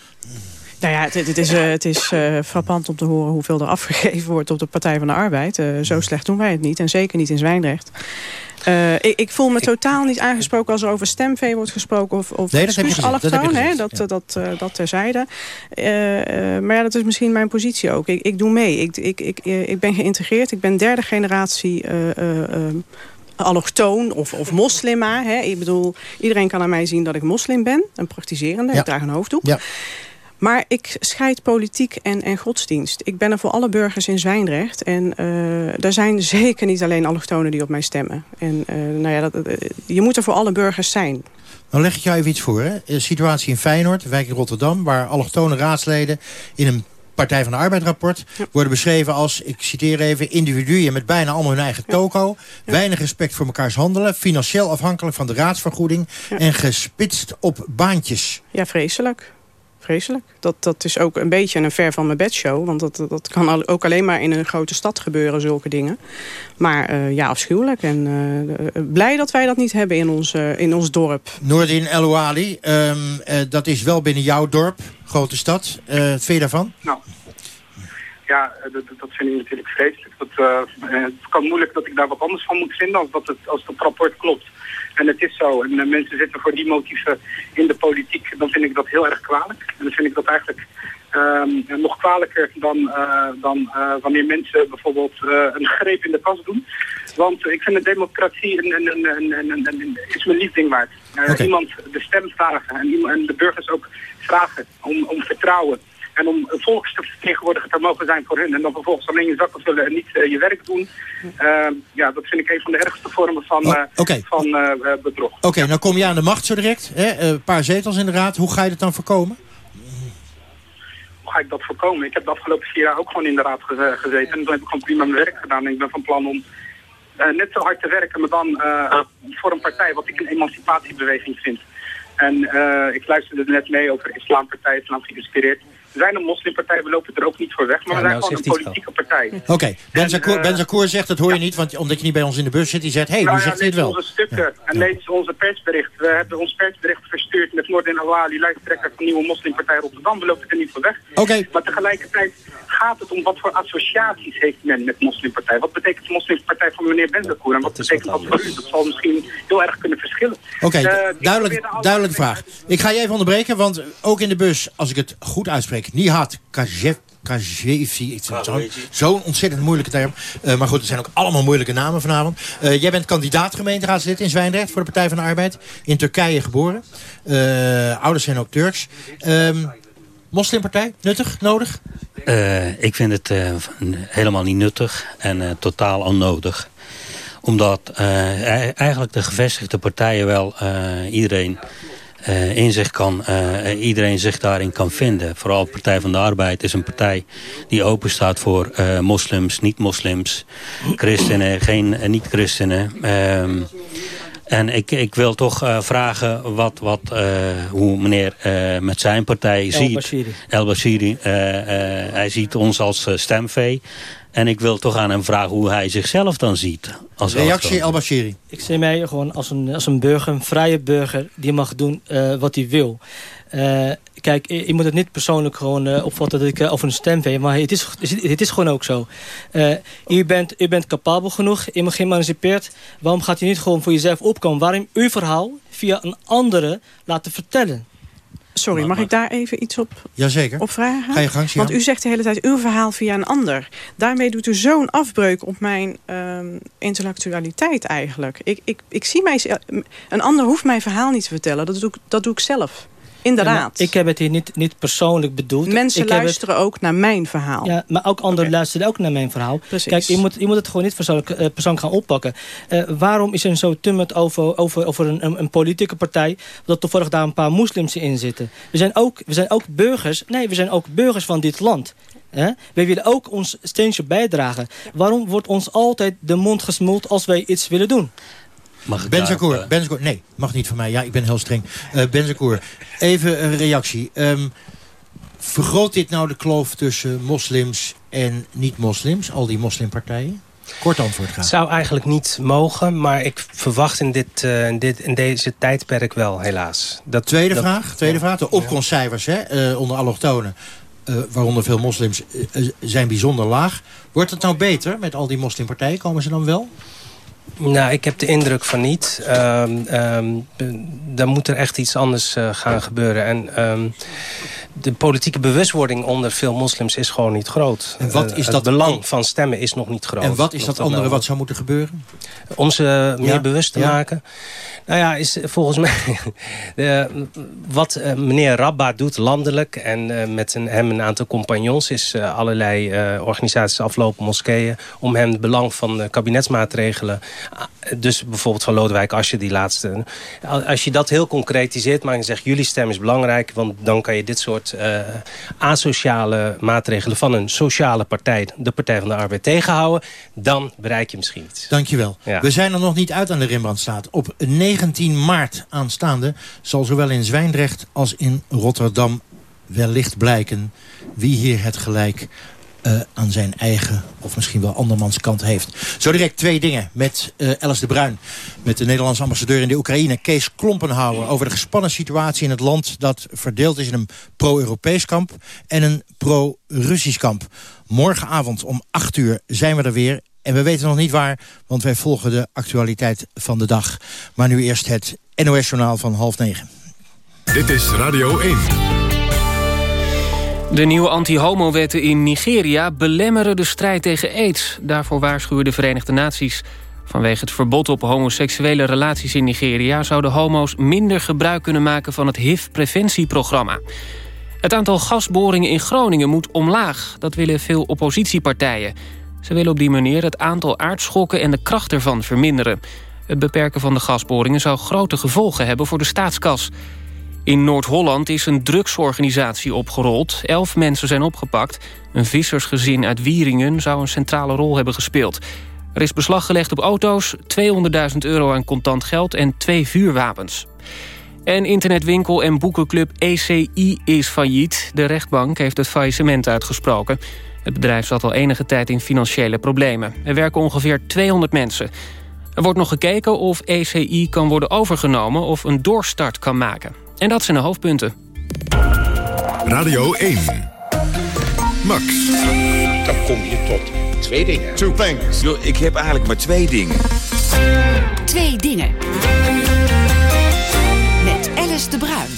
Nou ja, het, het is, uh, het is uh, frappant om te horen hoeveel er afgegeven wordt op de Partij van de Arbeid. Uh, zo slecht doen wij het niet en zeker niet in Zwijndrecht. Ik, ik, voel me totaal niet aangesproken als er over stemvee wordt gesproken. Of, of nee, dat heb je allochtoon, hè? Dat, ja. dat, dat terzijde. Maar ja, dat is misschien mijn positie ook. Ik, ik doe mee. Ik, ik, ik, ik ben geïntegreerd. Ik ben derde generatie allochtoon of, of moslima. Hè. Ik bedoel, iedereen kan aan mij zien dat ik moslim ben. Een praktiserende, ja. ik draag een hoofddoek. Ja. Maar ik scheid politiek en, en godsdienst. Ik ben er voor alle burgers in Zwijndrecht. En uh, er zijn zeker niet alleen allochtonen die op mij stemmen. En uh, nou ja, dat, uh, je moet er voor alle burgers zijn. Nou leg ik jou even iets voor. Hè? De situatie in Feyenoord, wijk in Rotterdam... waar allochtone raadsleden in een Partij van de Arbeid rapport... Ja. worden beschreven als, ik citeer even... individuen met bijna allemaal hun eigen toko... Ja. weinig respect voor mekaars handelen... financieel afhankelijk van de raadsvergoeding... en gespitst op baantjes. Ja, vreselijk vreselijk. Dat, dat is ook een beetje een ver van mijn bedshow. Want dat, dat kan ook alleen maar in een grote stad gebeuren, zulke dingen. Maar uh, ja, afschuwelijk. En uh, blij dat wij dat niet hebben in ons, uh, in ons dorp. Noordin El Ouali, um, dat is wel binnen jouw dorp, grote stad. wat vind je daarvan? Nou, ja, dat, dat vind ik natuurlijk vreselijk. Dat, het kan moeilijk dat ik daar wat anders van moet vinden als dat het, als dat rapport klopt. En het is zo. En uh, mensen zitten voor die motieven in de politiek. Dan vind ik dat heel erg kwalijk. En dan vind ik dat eigenlijk um, nog kwalijker dan, uh, dan uh, wanneer mensen bijvoorbeeld een greep in de kas doen. Want ik vind de democratie een, een, een, een, een, een is mijn liefding waard. Okay. Iemand de stem vragen en, en de burgers ook vragen om, om vertrouwen. En om een volksvertegenwoordiger te mogen zijn voor hun. En dan vervolgens alleen je zakken vullen en niet uh, je werk doen. Uh, ja, dat vind ik een van de ergste vormen van, oh, okay. van uh, bedrog. Oké, okay, nou kom je aan de macht zo direct. Een paar zetels in de raad. Hoe ga je dat dan voorkomen? Hoe ga ik dat voorkomen? Ik heb de afgelopen vier jaar ook gewoon in de raad ge gezeten. En toen heb ik gewoon prima mijn werk gedaan. En ik ben van plan om net zo hard te werken, maar dan voor een partij wat ik een emancipatiebeweging vind. En ik luisterde net mee over Islampartij, Islam geïnspireerd. We zijn een moslimpartij, we lopen er ook niet voor weg. Maar ja, we zijn nou, gewoon een politieke partij. Oké, okay. Ben Zakour uh, zegt, dat hoor je niet, want omdat je niet bij ons in de bus zit. Die zegt, hé, hey, nou, zegt het wel. onze stukken en lees onze persbericht. We hebben ons persbericht verstuurd met Noordin Awali, lijsttrekker van Nieuwe Moslimpartij Rotterdam. We lopen er niet voor weg. Okay. Maar tegelijkertijd gaat het om wat voor associaties heeft men met moslimpartij. Wat betekent de moslimpartij van meneer Benzakour en wat betekent dat voor u? Dat zal misschien heel erg kunnen verschillen. Oké, okay, uh, duidelijk, duidelijke vraag. Ik ga je even onderbreken, want ook in de bus, als ik het goed uitspreek, Nihat Kajev Kajevi. Zo'n zo ontzettend moeilijke term. Uh, maar goed, er zijn ook allemaal moeilijke namen vanavond. Uh, jij bent kandidaat gemeenteraadslid in Zwijndrecht voor de Partij van de Arbeid. In Turkije geboren. Uh, ouders zijn ook Turks. Um, moslimpartij, nuttig, nodig? Uh, ik vind het uh, helemaal niet nuttig en uh, totaal onnodig. Omdat eigenlijk de gevestigde partijen wel iedereen in zich kan, iedereen zich daarin kan vinden. Vooral de Partij van de Arbeid is een partij die open staat voor moslims, niet-moslims, christenen, geen niet-christenen. Ehm, en ik, ik wil toch vragen wat, wat, hoe meneer met zijn partij El ziet. Bashiri. El Bashiri. hij ziet ons als stemvee. En ik wil toch aan hem vragen hoe hij zichzelf dan ziet. Als Reactie El Bashiri. Ik zie mij gewoon als een, als een burger, een vrije burger... die mag doen wat hij wil. Uh, kijk, je moet het niet persoonlijk gewoon uh, opvatten dat ik uh, over een stemvee... maar het is, het is gewoon ook zo. u, bent, u bent capabel genoeg, u bent geëmancipeerd. Waarom gaat u niet gewoon voor jezelf opkomen? Waarom uw verhaal via een andere laten vertellen? Sorry, mag ik daar even iets op, Jazeker. op vragen? Ga je gang, Want u zegt de hele tijd uw verhaal via een ander. Daarmee doet u zo'n afbreuk op mijn um, intellectualiteit eigenlijk. Ik, ik, ik zie mij... Een ander hoeft mijn verhaal niet te vertellen. Dat doe, dat doe ik zelf. Inderdaad. Ik heb het hier niet, niet persoonlijk bedoeld. Mensen ik luisteren het... ook naar mijn verhaal. Ja, maar ook anderen okay. luisteren ook naar mijn verhaal. Precies. Kijk, je moet, je moet het gewoon niet persoonlijk, uh, persoonlijk gaan oppakken. Uh, waarom is er zo tumult over, over, over een, een, een, politieke partij... dat toevallig daar een paar moslims in zitten? We zijn ook, we zijn ook burgers. Nee, we zijn ook burgers van dit land. Hè? Wij willen ook ons steentje bijdragen. Waarom wordt ons altijd de mond gesmuld als wij iets willen doen? Ben Zakour, uh... Ben Zakour, nee, mag niet van mij. Ja, ik ben heel streng. Uh, ben Zakour, even een reactie. Um, vergroot dit nou de kloof tussen moslims en niet-moslims? Al die moslimpartijen? Kort antwoord graag. zou eigenlijk niet mogen, maar ik verwacht in, dit, uh, in, dit, in deze tijdperk wel, helaas. Dat, tweede dat, vraag, tweede ja. vraag. De opkomstcijfers hè, uh, onder allochtonen, uh, waaronder veel moslims, zijn bijzonder laag. Wordt het nou beter met al die moslimpartijen? Komen ze dan wel? Nou, ik heb de indruk van niet. Um, dan moet er echt iets anders uh, gaan gebeuren. En um, de politieke bewustwording onder veel moslims is gewoon niet groot. En wat is het dat belang van stemmen is nog niet groot. En wat is dat andere wel. wat zou moeten gebeuren? Om ze meer Ja, bewust te ja. maken? Nou ja, is volgens mij <laughs> de, wat eh, meneer Rabba doet landelijk... en eh, met een, hem een aantal compagnons... is eh, allerlei eh, organisaties aflopen, moskeeën... om hem het belang van eh, kabinetsmaatregelen... dus bijvoorbeeld van Lodewijk Asscher, die laatste... als je dat heel concretiseert, maar je zegt... jullie stem is belangrijk, want dan kan je dit soort eh, asociale maatregelen... van een sociale partij, de Partij van de Arbeid, tegenhouden... dan bereik je misschien iets. Dankjewel. Ja. We zijn er nog niet uit aan de Rembrandtstraat. Op 19 maart aanstaande zal zowel in Zwijndrecht als in Rotterdam wellicht blijken wie hier het gelijk eh, aan zijn eigen of misschien wel andermans kant heeft. Zo direct twee dingen met Alice de Bruin. Met de Nederlandse ambassadeur in de Oekraïne, Kees Klompenhouwer. Over de gespannen situatie in het land dat verdeeld is in een pro-Europees kamp en een pro-Russisch kamp. Morgenavond om 8 uur zijn we er weer. En we weten nog niet waar, want wij volgen de actualiteit van de dag. Maar nu eerst het NOS-journaal van half negen. Dit is Radio 1. De nieuwe anti-homo-wetten in Nigeria belemmeren de strijd tegen aids. Daarvoor waarschuwen de Verenigde Naties. Vanwege het verbod op homoseksuele relaties in Nigeria... zouden homo's minder gebruik kunnen maken van het HIV-preventieprogramma. Het aantal gasboringen in Groningen moet omlaag. Dat willen veel oppositiepartijen. Ze willen op die manier het aantal aardschokken en de kracht ervan verminderen. Het beperken van de gasboringen zou grote gevolgen hebben voor de staatskas. In Noord-Holland is een drugsorganisatie opgerold. Elf mensen zijn opgepakt. Een vissersgezin uit Wieringen zou een centrale rol hebben gespeeld. Er is beslag gelegd op auto's, 200.000 euro aan contant geld en twee vuurwapens. En internetwinkel en boekenclub ECI is failliet. De rechtbank heeft het faillissement uitgesproken. Het bedrijf zat al enige tijd in financiële problemen. Er werken ongeveer 200 mensen. Er wordt nog gekeken of ECI kan worden overgenomen... of een doorstart kan maken. En dat zijn de hoofdpunten. Radio 1. Max. Dan kom je tot twee dingen. Two things. Yo, ik heb eigenlijk maar twee dingen. Twee dingen. Met Alice de Bruin.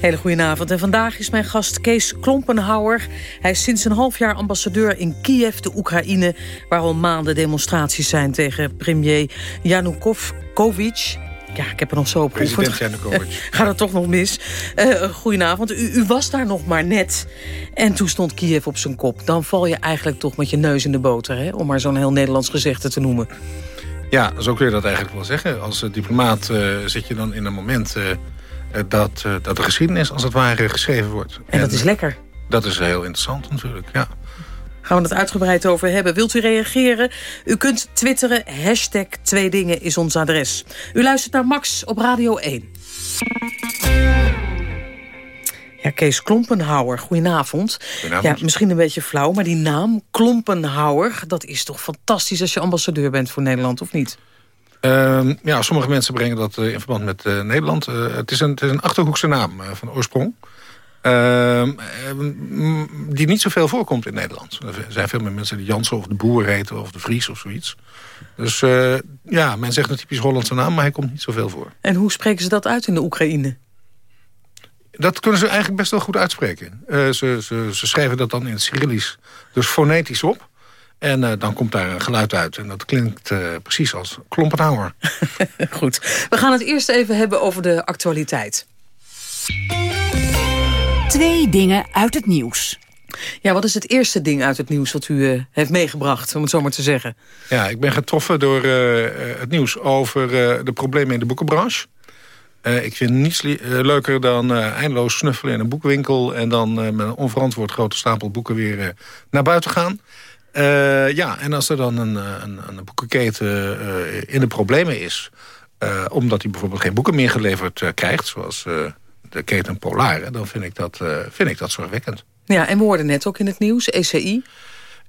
Hele goedenavond. En vandaag is mijn gast Kees Klompenhouwer. Hij is sinds een half jaar ambassadeur in Kiev, de Oekraïne... waar al maanden demonstraties zijn tegen premier Yanukovych. Ja, ik heb er nog zo op President. Yanukovych. <laughs> Gaat het toch nog mis? Eh goedenavond. U, u was daar nog maar net. En toen stond Kiev op zijn kop. Dan val je eigenlijk toch met je neus in de boter, hè? om maar zo'n heel Nederlands gezegde te noemen. Ja, zo kun je dat eigenlijk wel zeggen. Als eh, diplomaat eh, zit je dan in een moment dat, dat de geschiedenis als het ware geschreven wordt. En dat is lekker. Dat is heel interessant natuurlijk, ja. Gaan we het uitgebreid over hebben. Wilt u reageren? U kunt twitteren. Hashtag twee dingen is ons adres. U luistert naar Max op Radio 1. Ja, Kees Klompenhouwer, goedenavond. Goedenavond. Ja, misschien een beetje flauw, maar die naam, Klompenhouwer... dat is toch fantastisch als je ambassadeur bent voor Nederland, of niet? Ehm, ja, sommige mensen brengen dat eh, in verband met eh, Nederland. Eh, het, is een, het is een Achterhoekse naam van oorsprong. Ehm, ehm, die niet zoveel voorkomt in Nederland. Er zijn veel meer mensen die Jansen of de Boer heten... of de Vries of zoiets. Dus eh, ja, men zegt een typisch Hollandse naam... maar hij komt niet zoveel voor. En hoe spreken ze dat uit in de Oekraïne? Dat kunnen ze eigenlijk best wel goed uitspreken. Eh, ze, ze, ze schrijven dat dan in het Cyrillisch, dus fonetisch op. En eh, dan komt daar een geluid uit. En dat klinkt precies als klompenhouwer. <laughs> Goed. We gaan het eerst even hebben over de actualiteit. Twee dingen uit het nieuws. Ja, wat is het eerste ding uit het nieuws wat u eh, heeft meegebracht, om het zo maar te zeggen? Ja, ik ben getroffen door eh, eh, het nieuws over eh, de problemen in de boekenbranche. Eh, ik vind niets leuker dan eh, eindeloos snuffelen in een boekwinkel... en dan eh, met een onverantwoord grote stapel boeken weer eh, naar buiten gaan. Eh, ja, en als er dan een, eh, een, een boekenketen eh, in de problemen is... eh, omdat hij bijvoorbeeld geen boeken meer geleverd eh, krijgt... zoals eh, de keten Polare, dan vind ik dat, eh, vind ik dat zorgwekkend. Ja, en we hoorden net ook in het nieuws, ECI.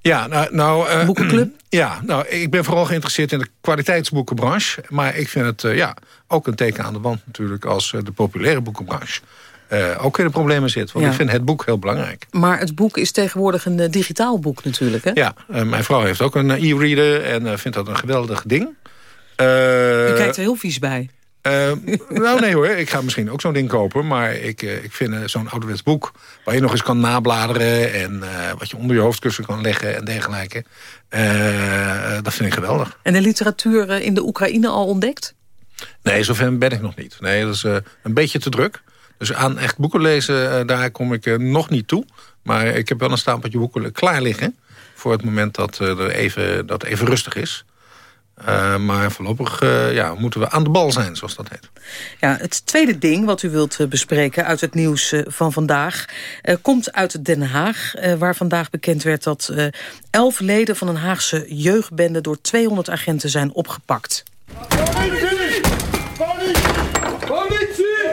Ja, nou... nou eh, Boekenclub? <clears throat> Ja, nou, ik ben vooral geïnteresseerd in de kwaliteitsboekenbranche. Maar ik vind het eh, ja, ook een teken aan de wand natuurlijk... als de populaire boekenbranche ook in de problemen zit. Want Ja. ik vind het boek heel belangrijk. Maar het boek is tegenwoordig een digitaal boek natuurlijk, hè? Ja, mijn vrouw heeft ook een e-reader en vindt dat een geweldig ding. U kijkt er heel vies bij. Uh, nou nee hoor, ik ga misschien ook zo'n ding kopen. Maar ik, uh, ik vind uh, zo'n ouderwets boek... waar je nog eens kan nabladeren... en wat je onder je hoofdkussen kan leggen en dergelijke... dat vind ik geweldig. En de literatuur in de Oekraïne al ontdekt? Nee, zover ben ik nog niet. Nee, dat is een beetje te druk. Dus aan echt boeken lezen, daar kom ik nog niet toe. Maar ik heb wel een stapeltje boeken klaar liggen... voor het moment dat, er even, dat even rustig is... Uh, maar voorlopig uh, ja, moeten we aan de bal zijn, zoals dat heet. Ja, het tweede ding wat u wilt uh, bespreken uit het nieuws van vandaag... komt uit Den Haag, waar vandaag bekend werd dat... elf leden van een Haagse jeugdbende door 200 agenten zijn opgepakt.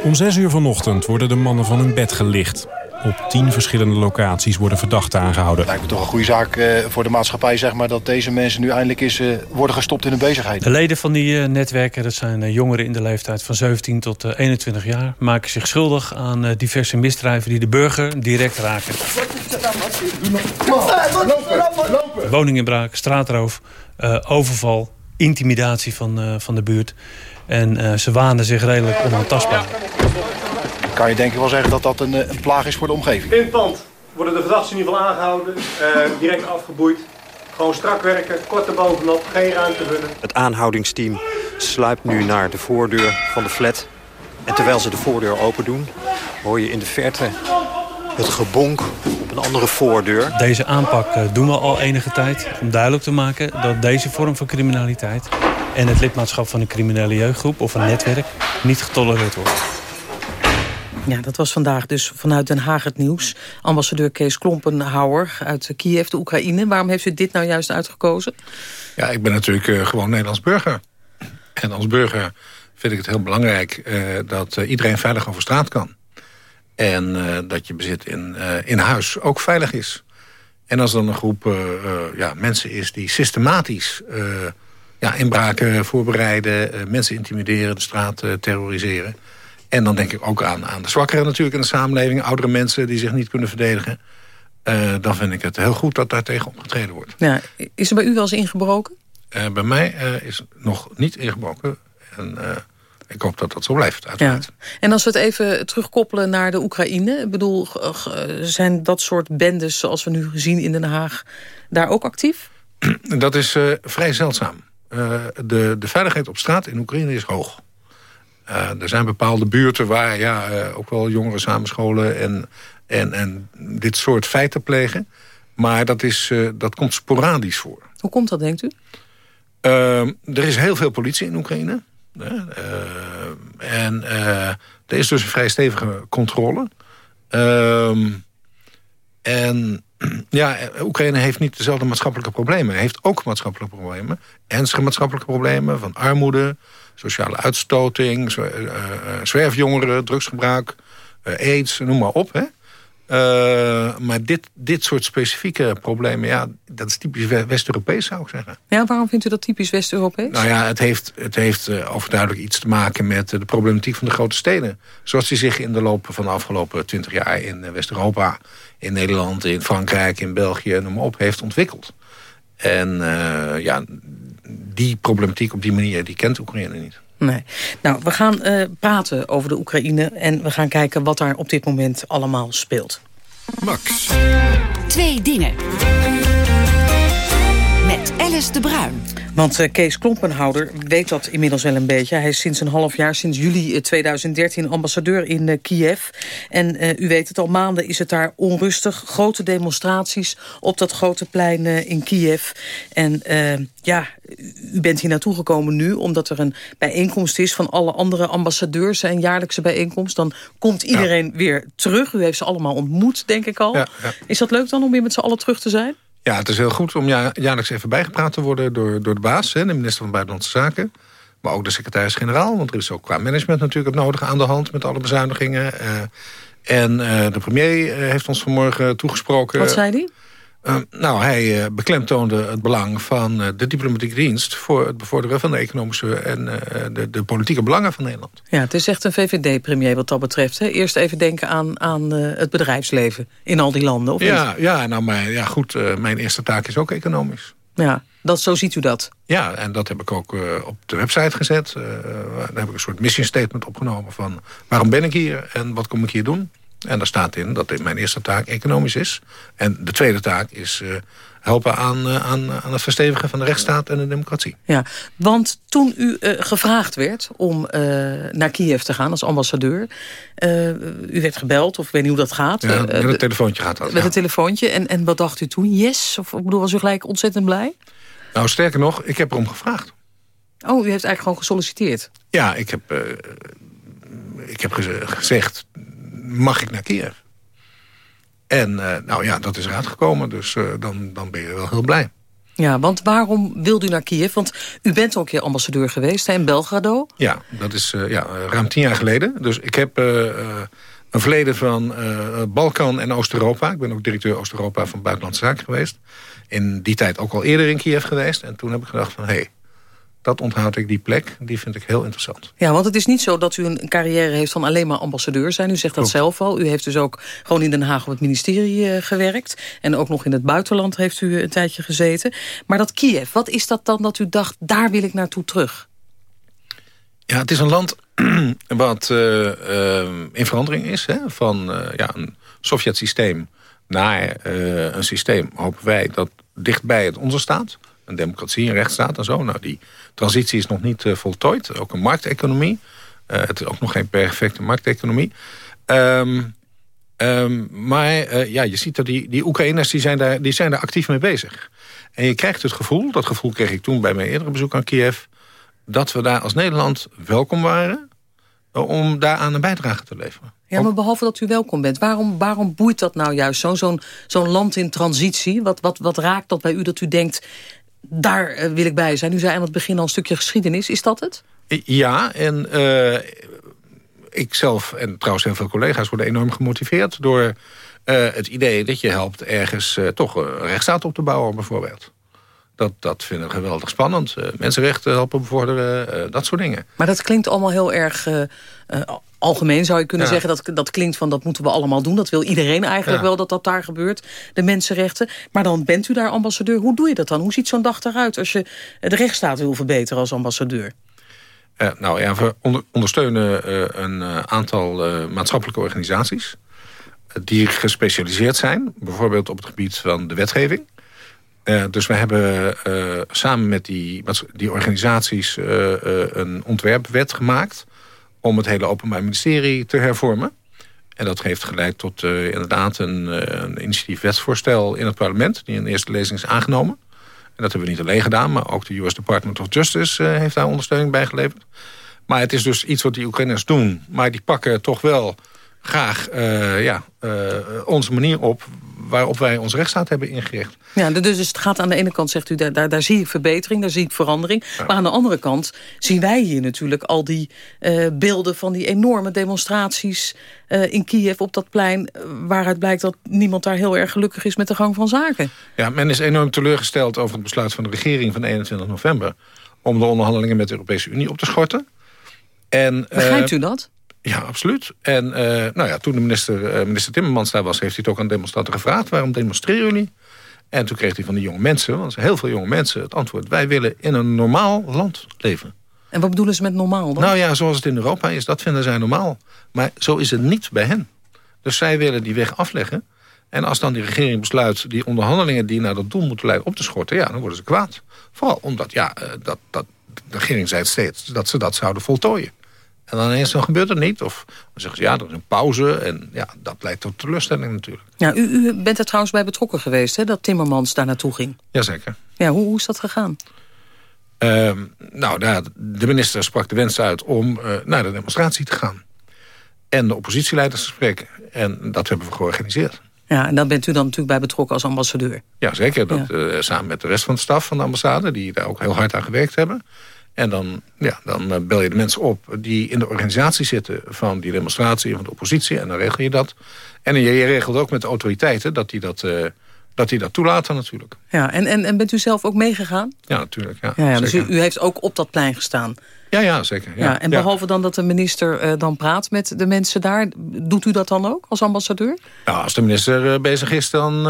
Om zes uur vanochtend worden de mannen van hun bed gelicht. Op tien verschillende locaties worden verdachten aangehouden. Het lijkt me toch een goede zaak uh, voor de maatschappij zeg maar, dat deze mensen nu eindelijk eens uh, worden gestopt in hun bezigheid. De leden van die uh, netwerken, dat zijn jongeren in de leeftijd van 17 tot 21 jaar... maken zich schuldig aan diverse misdrijven die de burger direct raken. Woninginbraak, straatroof, overval, intimidatie van, van de buurt. En ze waanden zich redelijk onaantastbaar kan je denk ik wel zeggen dat dat een, eh, een plaag is voor de omgeving. In het pand worden de verdachten in ieder geval aangehouden, uh, direct afgeboeid. Gewoon strak werken, kort erbovenop, geen ruimte vullen. Het aanhoudingsteam sluipt nu naar de voordeur van de flat. En terwijl ze de voordeur open doen, hoor je in de verte het gebonk op een andere voordeur. Deze aanpak eh, doen we al enige tijd om duidelijk te maken dat deze vorm van criminaliteit en het lidmaatschap van een criminele jeugdgroep of een netwerk niet getolereerd wordt. Ja, dat was vandaag dus vanuit Den Haag het nieuws. Ambassadeur Kees Klompenhouwer uit Kiev, de Oekraïne. Waarom heeft u dit nou juist uitgekozen? Ja, ik ben natuurlijk uh, gewoon Nederlands burger. En als burger vind ik het heel belangrijk uh, dat uh, iedereen veilig over straat kan. En dat je bezit in, in huis ook veilig is. En als er dan een groep ja, mensen is die systematisch ja, inbraken voorbereiden... mensen intimideren, de straat terroriseren en dan denk ik ook aan, aan de zwakkeren natuurlijk in de samenleving. Oudere mensen die zich niet kunnen verdedigen. Uh, dan vind ik het heel goed dat daar tegen opgetreden wordt. Ja, is er bij u wel eens ingebroken? Uh, bij mij uh, is nog niet ingebroken. En ik hoop dat dat zo blijft, uiteraard. Ja. En als we het even terugkoppelen naar de Oekraïne... Ik bedoel, zijn dat soort bendes zoals we nu zien in Den Haag... daar ook actief? <clears throat> Dat is vrij zeldzaam. de, de veiligheid op straat in Oekraïne is hoog. Uh, er zijn bepaalde buurten waar ja, uh, ook wel jongeren samenscholen... En, en, en dit soort feiten plegen. Maar dat, is, uh, dat komt sporadisch voor. Hoe komt dat, denkt u? er is heel veel politie in Oekraïne. en er is dus een vrij stevige controle. Ehm, en <clears throat> ja, Oekraïne heeft niet dezelfde maatschappelijke problemen. heeft ook maatschappelijke problemen. Ernstige maatschappelijke problemen van armoede sociale uitstoting, eh, eh, zwerfjongeren, drugsgebruik, eh, aids, noem maar op. Hè? Uh, maar dit, dit soort specifieke problemen, ja, dat is typisch West-Europees zou ik zeggen. Ja, waarom vindt u dat typisch West-Europees? Nou ja, het heeft, het heeft uh, overduidelijk iets te maken met de problematiek van de grote steden. Zoals die zich in de loop van de afgelopen twintig jaar in West-Europa, in Nederland, in Frankrijk, in België, noem maar op, heeft ontwikkeld. En ja, die problematiek op die manier, die kent Oekraïne niet. Nee. Nou, we gaan uh, praten over de Oekraïne en we gaan kijken wat daar op dit moment allemaal speelt. Max. Twee dingen. Met Alice de Bruin. Want uh, Kees Klompenhouder weet dat inmiddels wel een beetje. Hij is sinds een half jaar, sinds juli 2013, eh, ambassadeur in uh, Kiev. En uh, u weet het, al maanden is het daar onrustig. Grote demonstraties op dat grote plein in Kiev. En ja, u bent hier naartoe gekomen nu... omdat er een bijeenkomst is van alle andere ambassadeurs... een jaarlijkse bijeenkomst. Dan komt iedereen weer terug. U heeft ze allemaal ontmoet, denk ik al. Ja, ja. Is dat leuk dan om weer met z'n allen terug te zijn? Ja, het is heel goed om ja, jaarlijks even bijgepraat te worden door, door de baas, hè, de minister van Buitenlandse Zaken. Maar ook de secretaris-generaal, want er is ook qua management natuurlijk het nodige aan de hand met alle bezuinigingen. Uh, en uh, de premier uh, heeft ons vanmorgen toegesproken. Wat zei hij? Uh, nou, hij uh, beklemtoonde het belang van uh, de diplomatieke dienst... voor het bevorderen van de economische en de, de, politieke belangen van Nederland. Ja, het is echt een VVD-premier wat dat betreft. Hè? Eerst even denken aan, aan het bedrijfsleven in al die landen, of ja, niet? Ja, nou, maar, ja, goed, mijn eerste taak is ook economisch. Ja, Dat, zo ziet u dat? Ja, en dat heb ik ook uh, op de website gezet. Uh, daar heb ik een soort mission statement opgenomen van... waarom ben ik hier en wat kom ik hier doen? En daar staat in dat mijn eerste taak economisch is. En de tweede taak is uh, helpen aan, aan, aan het verstevigen van de rechtsstaat en de democratie. Ja, want toen u gevraagd werd om naar Kiev te gaan als ambassadeur... u werd gebeld, of ik weet niet hoe dat gaat. Ja, met een telefoontje gaat dat. Met een telefoontje. En, en wat dacht u toen? Yes? Of ik bedoel, was u gelijk ontzettend blij? Nou, sterker nog, ik heb erom gevraagd. Oh, u heeft eigenlijk gewoon gesolliciteerd? Ja, ik heb, ik heb gezegd, mag ik naar Kiev? En uh, nou ja, dat is eruit gekomen, dus uh, dan, dan ben je wel heel blij. Ja, want waarom wilde u naar Kiev? Want u bent ook een keer ambassadeur geweest hè, in Belgrado. Ja, dat is ja, ruim tien jaar geleden. Dus ik heb een verleden van Balkan en Oost-Europa. Ik ben ook directeur Oost-Europa van Buitenlandse Zaken geweest in die tijd ook al eerder in Kiev geweest. En toen heb ik gedacht van, hé, hey, dat onthoud ik, die plek. Die vind ik heel interessant. Ja, want het is niet zo dat u een carrière heeft van alleen maar ambassadeur zijn. U zegt dat zelf al. U heeft dus ook gewoon in Den Haag op het ministerie uh, gewerkt. En ook nog in het buitenland heeft u een tijdje gezeten. Maar dat Kiev, wat is dat dan dat u dacht, daar wil ik naartoe terug? Ja, het is een land <clears throat> wat uh, uh, in verandering is. Hè? Van ja, een Sovjet-systeem naar een systeem, hopen wij, dat dichtbij het onze staat. Een democratie, een rechtsstaat en zo. Nou, die transitie is nog niet uh, voltooid. Ook een markteconomie. Uh, het is ook nog geen perfecte markteconomie. Um, um, maar uh, ja, je ziet dat die, die Oekraïners die zijn, daar, die zijn daar actief mee bezig. En je krijgt het gevoel, dat gevoel kreeg ik toen bij mijn eerdere bezoek aan Kiev... dat we daar als Nederland welkom waren om daaraan een bijdrage te leveren. Ja, maar behalve dat u welkom bent, waarom, waarom boeit dat nou juist? Zo'n zo'n zo'n land in transitie, wat, wat, wat raakt dat bij u dat u denkt... daar eh, wil ik bij zijn? U zei aan het begin al een stukje geschiedenis, is dat het? Ja, en uh, ik zelf en trouwens heel veel collega's worden enorm gemotiveerd... door uh, het idee dat je helpt ergens toch een rechtsstaat op te bouwen bijvoorbeeld. Dat, dat vinden we geweldig spannend. mensenrechten helpen bevorderen, dat soort dingen. Maar dat klinkt allemaal heel erg algemeen zou je kunnen Ja. zeggen... Dat, dat klinkt van dat moeten we allemaal doen. Dat wil iedereen eigenlijk Ja. wel dat dat daar gebeurt. De mensenrechten. Maar dan bent u daar ambassadeur. Hoe doe je dat dan? Hoe ziet zo'n dag eruit als je de rechtsstaat wil verbeteren als ambassadeur? Eh, nou ja, we onder- ondersteunen eh, een eh, aantal eh, maatschappelijke organisaties... eh, die gespecialiseerd zijn. Bijvoorbeeld op het gebied van de wetgeving. Eh, dus we hebben eh, samen met die, die organisaties eh, een ontwerpwet gemaakt... om het hele Openbaar Ministerie te hervormen. En dat heeft geleid tot inderdaad een, een initiatief wetsvoorstel in het parlement... die in eerste lezing is aangenomen. En dat hebben we niet alleen gedaan, maar ook de US Department of Justice heeft daar ondersteuning bij geleverd. Maar het is dus iets wat die Oekraïners doen. Maar die pakken toch wel graag eh, ja, eh, onze manier op waarop wij onze rechtsstaat hebben ingericht. Ja, dus het gaat aan de ene kant, zegt u, daar, daar, daar zie ik verbetering, daar zie ik verandering. Maar aan de andere kant zien wij hier natuurlijk al die eh, beelden van die enorme demonstraties in Kiev op dat plein. waaruit blijkt dat niemand daar heel erg gelukkig is met de gang van zaken. Ja, men is enorm teleurgesteld over het besluit van de regering van 21 november... om de onderhandelingen met de Europese Unie op te schorten. En, Begrijpt u dat? Ja, absoluut. En eh, nou ja, toen de minister, eh, minister Timmermans daar was... heeft hij het ook aan demonstranten gevraagd... waarom demonstreren jullie? En toen kreeg hij van de jonge mensen, want er zijn heel veel jonge mensen... het antwoord, wij willen in een normaal land leven. En wat bedoelen ze met normaal dan? Nou ja, zoals het in Europa is, dat vinden zij normaal. Maar zo is het niet bij hen. Dus zij willen die weg afleggen. En als dan die regering besluit die onderhandelingen die naar dat doel moeten leiden op te schorten... ja, dan worden ze kwaad. Vooral omdat, ja, eh, dat, dat, de regering zei het steeds dat ze dat zouden voltooien. En dan ineens dan gebeurt het niet. Of dan zeggen ze, ja, er is een pauze. En ja, dat leidt tot teleurstelling natuurlijk. Ja, u, u bent er trouwens bij betrokken geweest, hè, dat Timmermans daar naartoe ging. Jazeker. Ja, hoe, hoe is dat gegaan? Ehm, nou, de minister sprak de wens uit om eh, naar de demonstratie te gaan. En de oppositieleiders te spreken. En dat hebben we georganiseerd. Ja, en daar bent u dan natuurlijk bij betrokken als ambassadeur. Ja, zeker. Dat, eh, samen met de rest van de staf van de ambassade... die daar ook heel hard aan gewerkt hebben. En dan, ja, dan eh, bel je de mensen op die in de organisatie zitten... van die demonstratie en van de oppositie. En dan regel je dat. En je, regelt ook met de autoriteiten dat die dat, eh, dat, die dat toelaten natuurlijk. Ja, en, en, en bent u zelf ook meegegaan? Ja, natuurlijk. Ja, Ja, ja dus u, heeft ook op dat plein gestaan. ja, ja zeker. Ja, Ja, en Ja. behalve dan dat de minister eh, dan praat met de mensen daar... doet u dat dan ook als ambassadeur? Nou, als de minister bezig is, dan,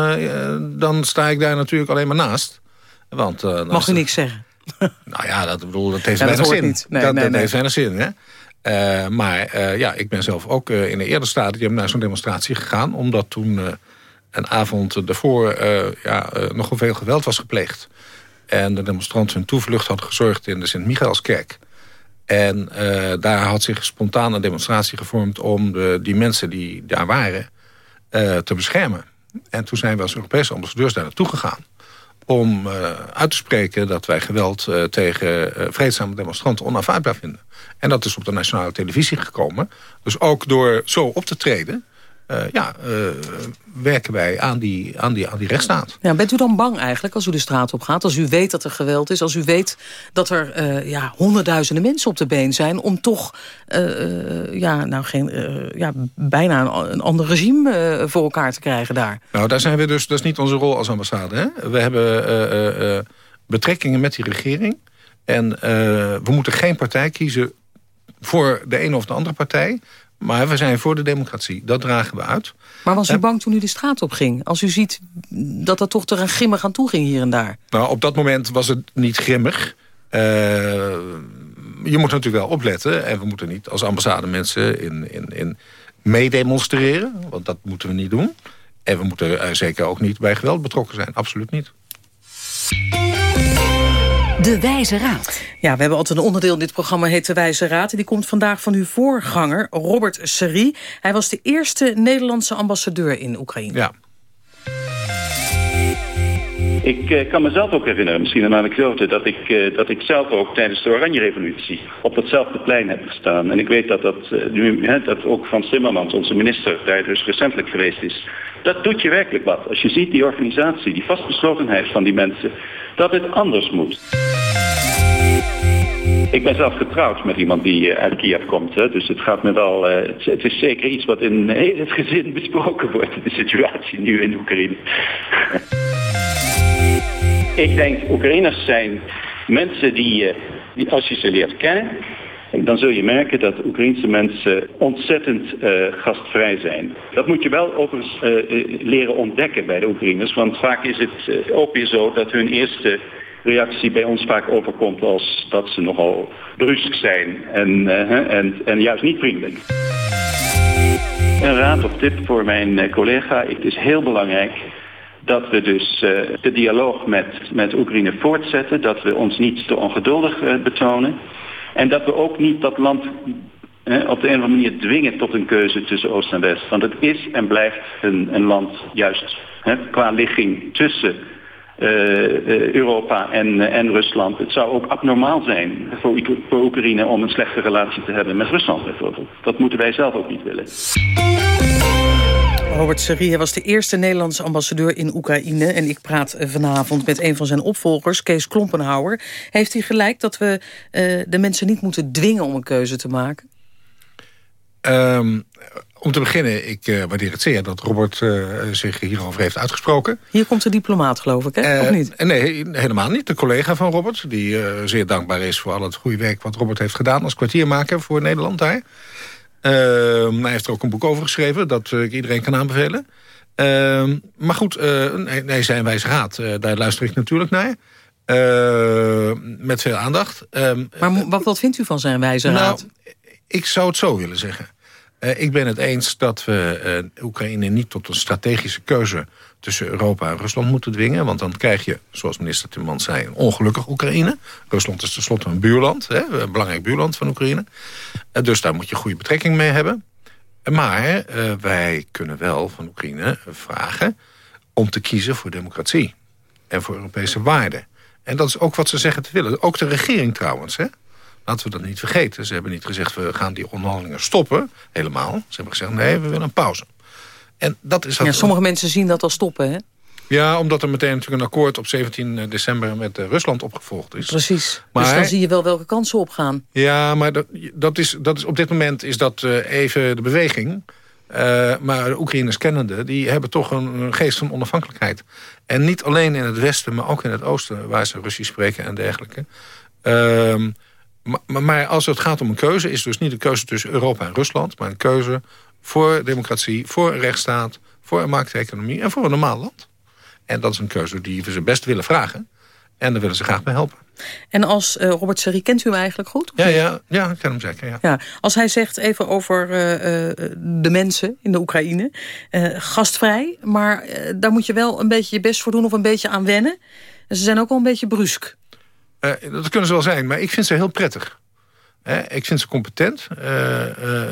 dan sta ik daar natuurlijk alleen maar naast. Want, Mag u niks zeggen? Nou ja, dat, bedoel, dat heeft Ja, dat weinig hoort zin. niet. Nee, dat nee, dat nee. heeft weinig zin, hè? Eh, maar eh, ja, ik ben zelf ook eh, in een eerder stadium naar zo'n demonstratie gegaan... omdat toen een avond daarvoor ja, nogal veel geweld was gepleegd. En de demonstranten hun toevlucht hadden gezorgd in de Sint-Michaelskerk. En daar had zich spontaan een demonstratie gevormd... om de, die mensen die daar waren te beschermen. En toen zijn we als Europese ambassadeurs daar naartoe gegaan om eh, uit te spreken dat wij geweld eh, tegen eh, vreedzame demonstranten onaanvaardbaar vinden. En dat is op de nationale televisie gekomen. Dus ook door zo op te treden, ja, eh, werken wij aan die, aan, die, aan die rechtsstaat. Ja, bent u dan bang eigenlijk als u de straat op gaat? Als u weet dat er geweld is? Als u weet dat er eh, ja, honderdduizenden mensen op de been zijn... om toch eh, eh, ja, nou, geen, eh, ja, bijna een, een ander regime eh, voor elkaar te krijgen daar? Nou, daar zijn we dus, dat is niet onze rol als ambassade. Hè? We hebben eh, eh, eh, betrekkingen met die regering. En eh, we moeten geen partij kiezen voor de ene of de andere partij. Maar we zijn voor de democratie. Dat dragen we uit. Maar was u bang toen u de straat op ging? Als u ziet dat dat toch er een grimmig aan toe ging hier en daar? Nou, op dat moment was het niet grimmig. Eh, je moet natuurlijk wel opletten. En we moeten niet als ambassade mensen in, in, in meedemonstreren. Want dat moeten we niet doen. En we moeten zeker ook niet bij geweld betrokken zijn. Absoluut niet. De Wijze Raad. Ja, we hebben altijd een onderdeel in dit programma, heet de Wijze Raad. En die komt vandaag van uw voorganger, Robert Serie. Hij was de eerste Nederlandse ambassadeur in Oekraïne. Ja. Ik eh, kan mezelf ook herinneren, misschien een anekdote, dat ik, eh, dat ik zelf ook tijdens de Oranje Revolutie op datzelfde plein heb gestaan. En ik weet dat dat eh, nu, hè, dat ook Frans Timmermans, onze minister, daar dus recentelijk geweest is. Dat doet je werkelijk wat. Als je ziet die organisatie, die vastbeslotenheid van die mensen, dat het anders moet. Ik ben zelf getrouwd met iemand die eh, uit Kiev komt. Hè, dus het gaat me wel. eh, het, het is zeker iets wat in heel het gezin <laughs> besproken wordt. De situatie nu in Oekraïne. Ik denk, Oekraïners zijn mensen die, eh, die als je ze leert kennen, dan zul je merken dat Oekraïnse mensen ontzettend eh, gastvrij zijn. Dat moet je wel overigens eh, eh, leren ontdekken bij de Oekraïners, want vaak is het ook weer zo dat hun eerste reactie bij ons vaak overkomt als dat ze nogal brusk zijn en, en, en juist niet vriendelijk. Een raad of tip voor mijn collega. Het is heel belangrijk dat we dus de dialoog met, met Oekraïne voortzetten. Dat we ons niet te ongeduldig betonen. En dat we ook niet dat land op de een of andere manier dwingen tot een keuze tussen Oost en West. Want het is en blijft een, een land juist hè, qua ligging tussen eh, eh, Europa en, eh, en Rusland. Het zou ook abnormaal zijn voor, voor Oekraïne om een slechte relatie te hebben met Rusland bijvoorbeeld. Dat moeten wij zelf ook niet willen. Robert Serie was de eerste Nederlandse ambassadeur in Oekraïne. En ik praat eh, vanavond met een van zijn opvolgers, Kees Klompenhouwer. Heeft hij gelijk dat we eh, de mensen niet moeten dwingen om een keuze te maken? Ehm, om te beginnen, ik eh, waardeer het zeer dat Robert zich hierover heeft uitgesproken. Hier komt de diplomaat, geloof ik, hè? of niet? Nee, helemaal niet. De collega van Robert, die zeer dankbaar is voor al het goede werk wat Robert heeft gedaan als kwartiermaker voor Nederland daar. Ehm, hij heeft er ook een boek over geschreven, dat eh, ik iedereen kan aanbevelen. Ehm, maar goed, eh, nee, nee, zijn wijze raad, eh, daar luister ik natuurlijk naar. Eh, met veel aandacht. Ehm, Maar wat, wat vindt u van zijn wijze nou, raad? ik zou het zo willen zeggen. Ik ben het eens dat we Oekraïne niet tot een strategische keuze tussen Europa en Rusland moeten dwingen. Want dan krijg je, zoals minister Timmermans zei, een ongelukkig Oekraïne. Rusland is tenslotte een buurland, hè, een belangrijk buurland van Oekraïne. Eh, dus daar moet je goede betrekking mee hebben. Maar eh, wij kunnen wel van Oekraïne vragen om te kiezen voor democratie. En voor Europese waarden. En dat is ook wat ze zeggen te willen. Ook de regering trouwens, hè. Laten we dat niet vergeten. Ze hebben niet gezegd, we gaan die onderhandelingen stoppen. Helemaal. Ze hebben gezegd, nee, we willen een pauze. En dat is... Ja, sommige mensen zien dat al stoppen, hè? Ja, omdat er meteen natuurlijk een akkoord op 17 december met eh, Rusland opgevolgd is. Precies. Maar- Dus dan zie je wel welke kansen opgaan. Ja, maar dat, dat is, dat is, op dit moment is dat eh, even de beweging. Eh, maar de Oekraïners kennende, die hebben toch een, een geest van onafhankelijkheid. En niet alleen in het westen, maar ook in het oosten... waar ze Russisch spreken en dergelijke. Ehm, maar, maar- maar als het gaat om een keuze... is het dus niet een keuze tussen Europa en Rusland... maar een keuze voor democratie, voor een rechtsstaat... voor een markteconomie en voor een normaal land. En dat is een keuze die we ze best willen vragen. En daar willen ze graag bij helpen. En als uh, Robert Serrie, kent u hem eigenlijk goed? Ja, ja, ja, ik ken hem zeker. Ja. Ja, als hij zegt even over uh, de mensen in de Oekraïne. gastvrij, maar daar moet je wel een beetje je best voor doen of een beetje aan wennen. En ze zijn ook wel een beetje brusk. dat kunnen ze wel zijn, maar ik vind ze heel prettig. ik vind ze competent.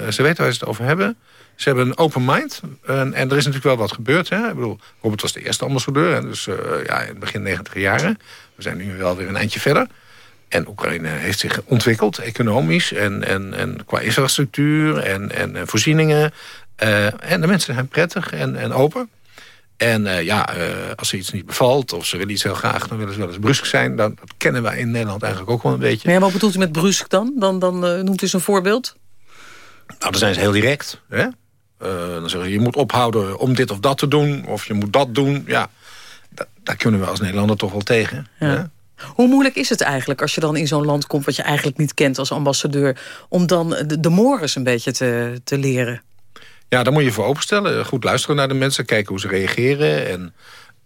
ze weten waar ze het over hebben. Ze hebben een open mind. En, en, er is natuurlijk wel wat gebeurd. Hè? Ik bedoel, Robert was de eerste ambassadeur. En dus ja, in het begin 90 jaren. We zijn nu wel weer een eindje verder. En Oekraïne heeft zich ontwikkeld, economisch en, en, en qua infrastructuur en, en, voorzieningen. Uh, en de mensen zijn prettig en, en open. En uh, ja, uh, als ze iets niet bevalt of ze willen iets heel graag... dan willen ze wel eens brusk zijn. Dan, dat kennen wij in Nederland eigenlijk ook wel een beetje. Maar wat bedoelt u met brusk dan? Dan, dan noemt u eens een voorbeeld. Nou, dan zijn ze heel direct. Hè? Dan zeggen ze, je moet ophouden om dit of dat te doen. Of je moet dat doen. Ja, daar kunnen we als Nederlander toch wel tegen. Ja. Hoe moeilijk is het eigenlijk als je dan in zo'n land komt... wat je eigenlijk niet kent als ambassadeur... om dan de, de mores een beetje te, te leren? Ja, daar moet je voor openstellen. Goed luisteren naar de mensen, kijken hoe ze reageren... en,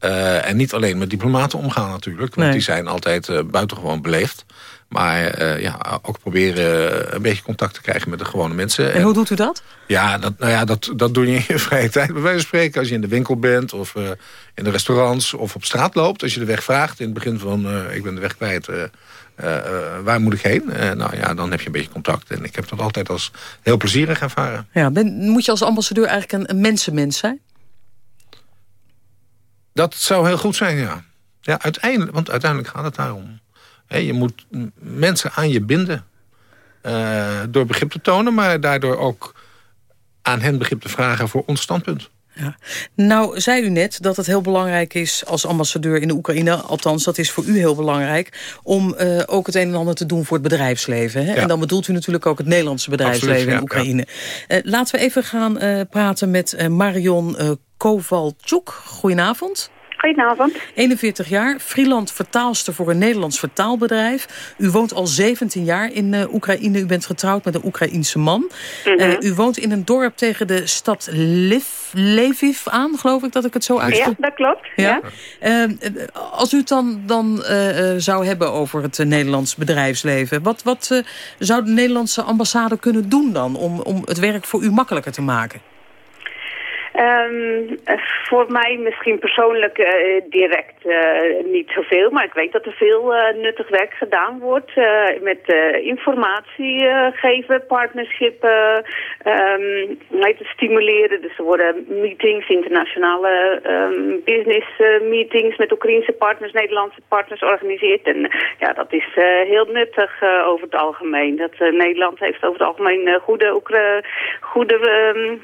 uh, en niet alleen met diplomaten omgaan natuurlijk. Want die zijn altijd uh, buitengewoon beleefd. Maar uh, ja, ook proberen een beetje contact te krijgen met de gewone mensen. En hoe doet u dat? Ja, dat, nou ja, dat, dat doe je in je <laughs> vrije tijd. Bij wijze van spreken, als je in de winkel bent of uh, in de restaurants of op straat loopt. Als je de weg vraagt in het begin van, uh, ik ben de weg kwijt, waar moet ik heen? nou ja, dan heb je een beetje contact. En ik heb dat altijd als heel plezierig ervaren. Ja, ben, moet je als ambassadeur eigenlijk een, een mensenmens zijn? Dat zou heel goed zijn, ja. Ja, uiteindelijk, want uiteindelijk gaat het daarom je moet mensen aan je binden. Uh, door begrip te tonen, maar daardoor ook aan hen begrip te vragen voor ons standpunt. Ja. Nou, zei u net dat het heel belangrijk is als ambassadeur in de Oekraïne... althans, dat is voor u heel belangrijk... om uh, ook het een en ander te doen voor het bedrijfsleven. Hè? Ja. En dan bedoelt u natuurlijk ook het Nederlandse bedrijfsleven Absoluut, in Oekraïne. Uh, laten we even gaan praten met Marion Kovalchuk. Goedenavond. Goedenavond. 41 jaar, freelance vertaalster voor een Nederlands vertaalbedrijf. U woont al 17 jaar in uh, Oekraïne. U bent getrouwd met een Oekraïense man. Mm -hmm. uh, u woont in een dorp tegen de stad Liv, Lviv aan, geloof ik dat ik het zo uitspreek. Ja, dat klopt. Ja. ja. Uh, als u het dan, dan zou hebben over het Nederlands bedrijfsleven... wat, wat zou de Nederlandse ambassade kunnen doen dan... om, om het werk voor u makkelijker te maken? Um, voor mij misschien persoonlijk uh, direct uh, niet zoveel, maar ik weet dat er veel uh, nuttig werk gedaan wordt met informatie geven, partnershippen, um, te stimuleren. Dus er worden meetings, internationale um, business meetings met Oekraïnse partners, Nederlandse partners georganiseerd. En ja, dat is heel nuttig over het algemeen. Dat Nederland heeft over het algemeen goede, Oekra goede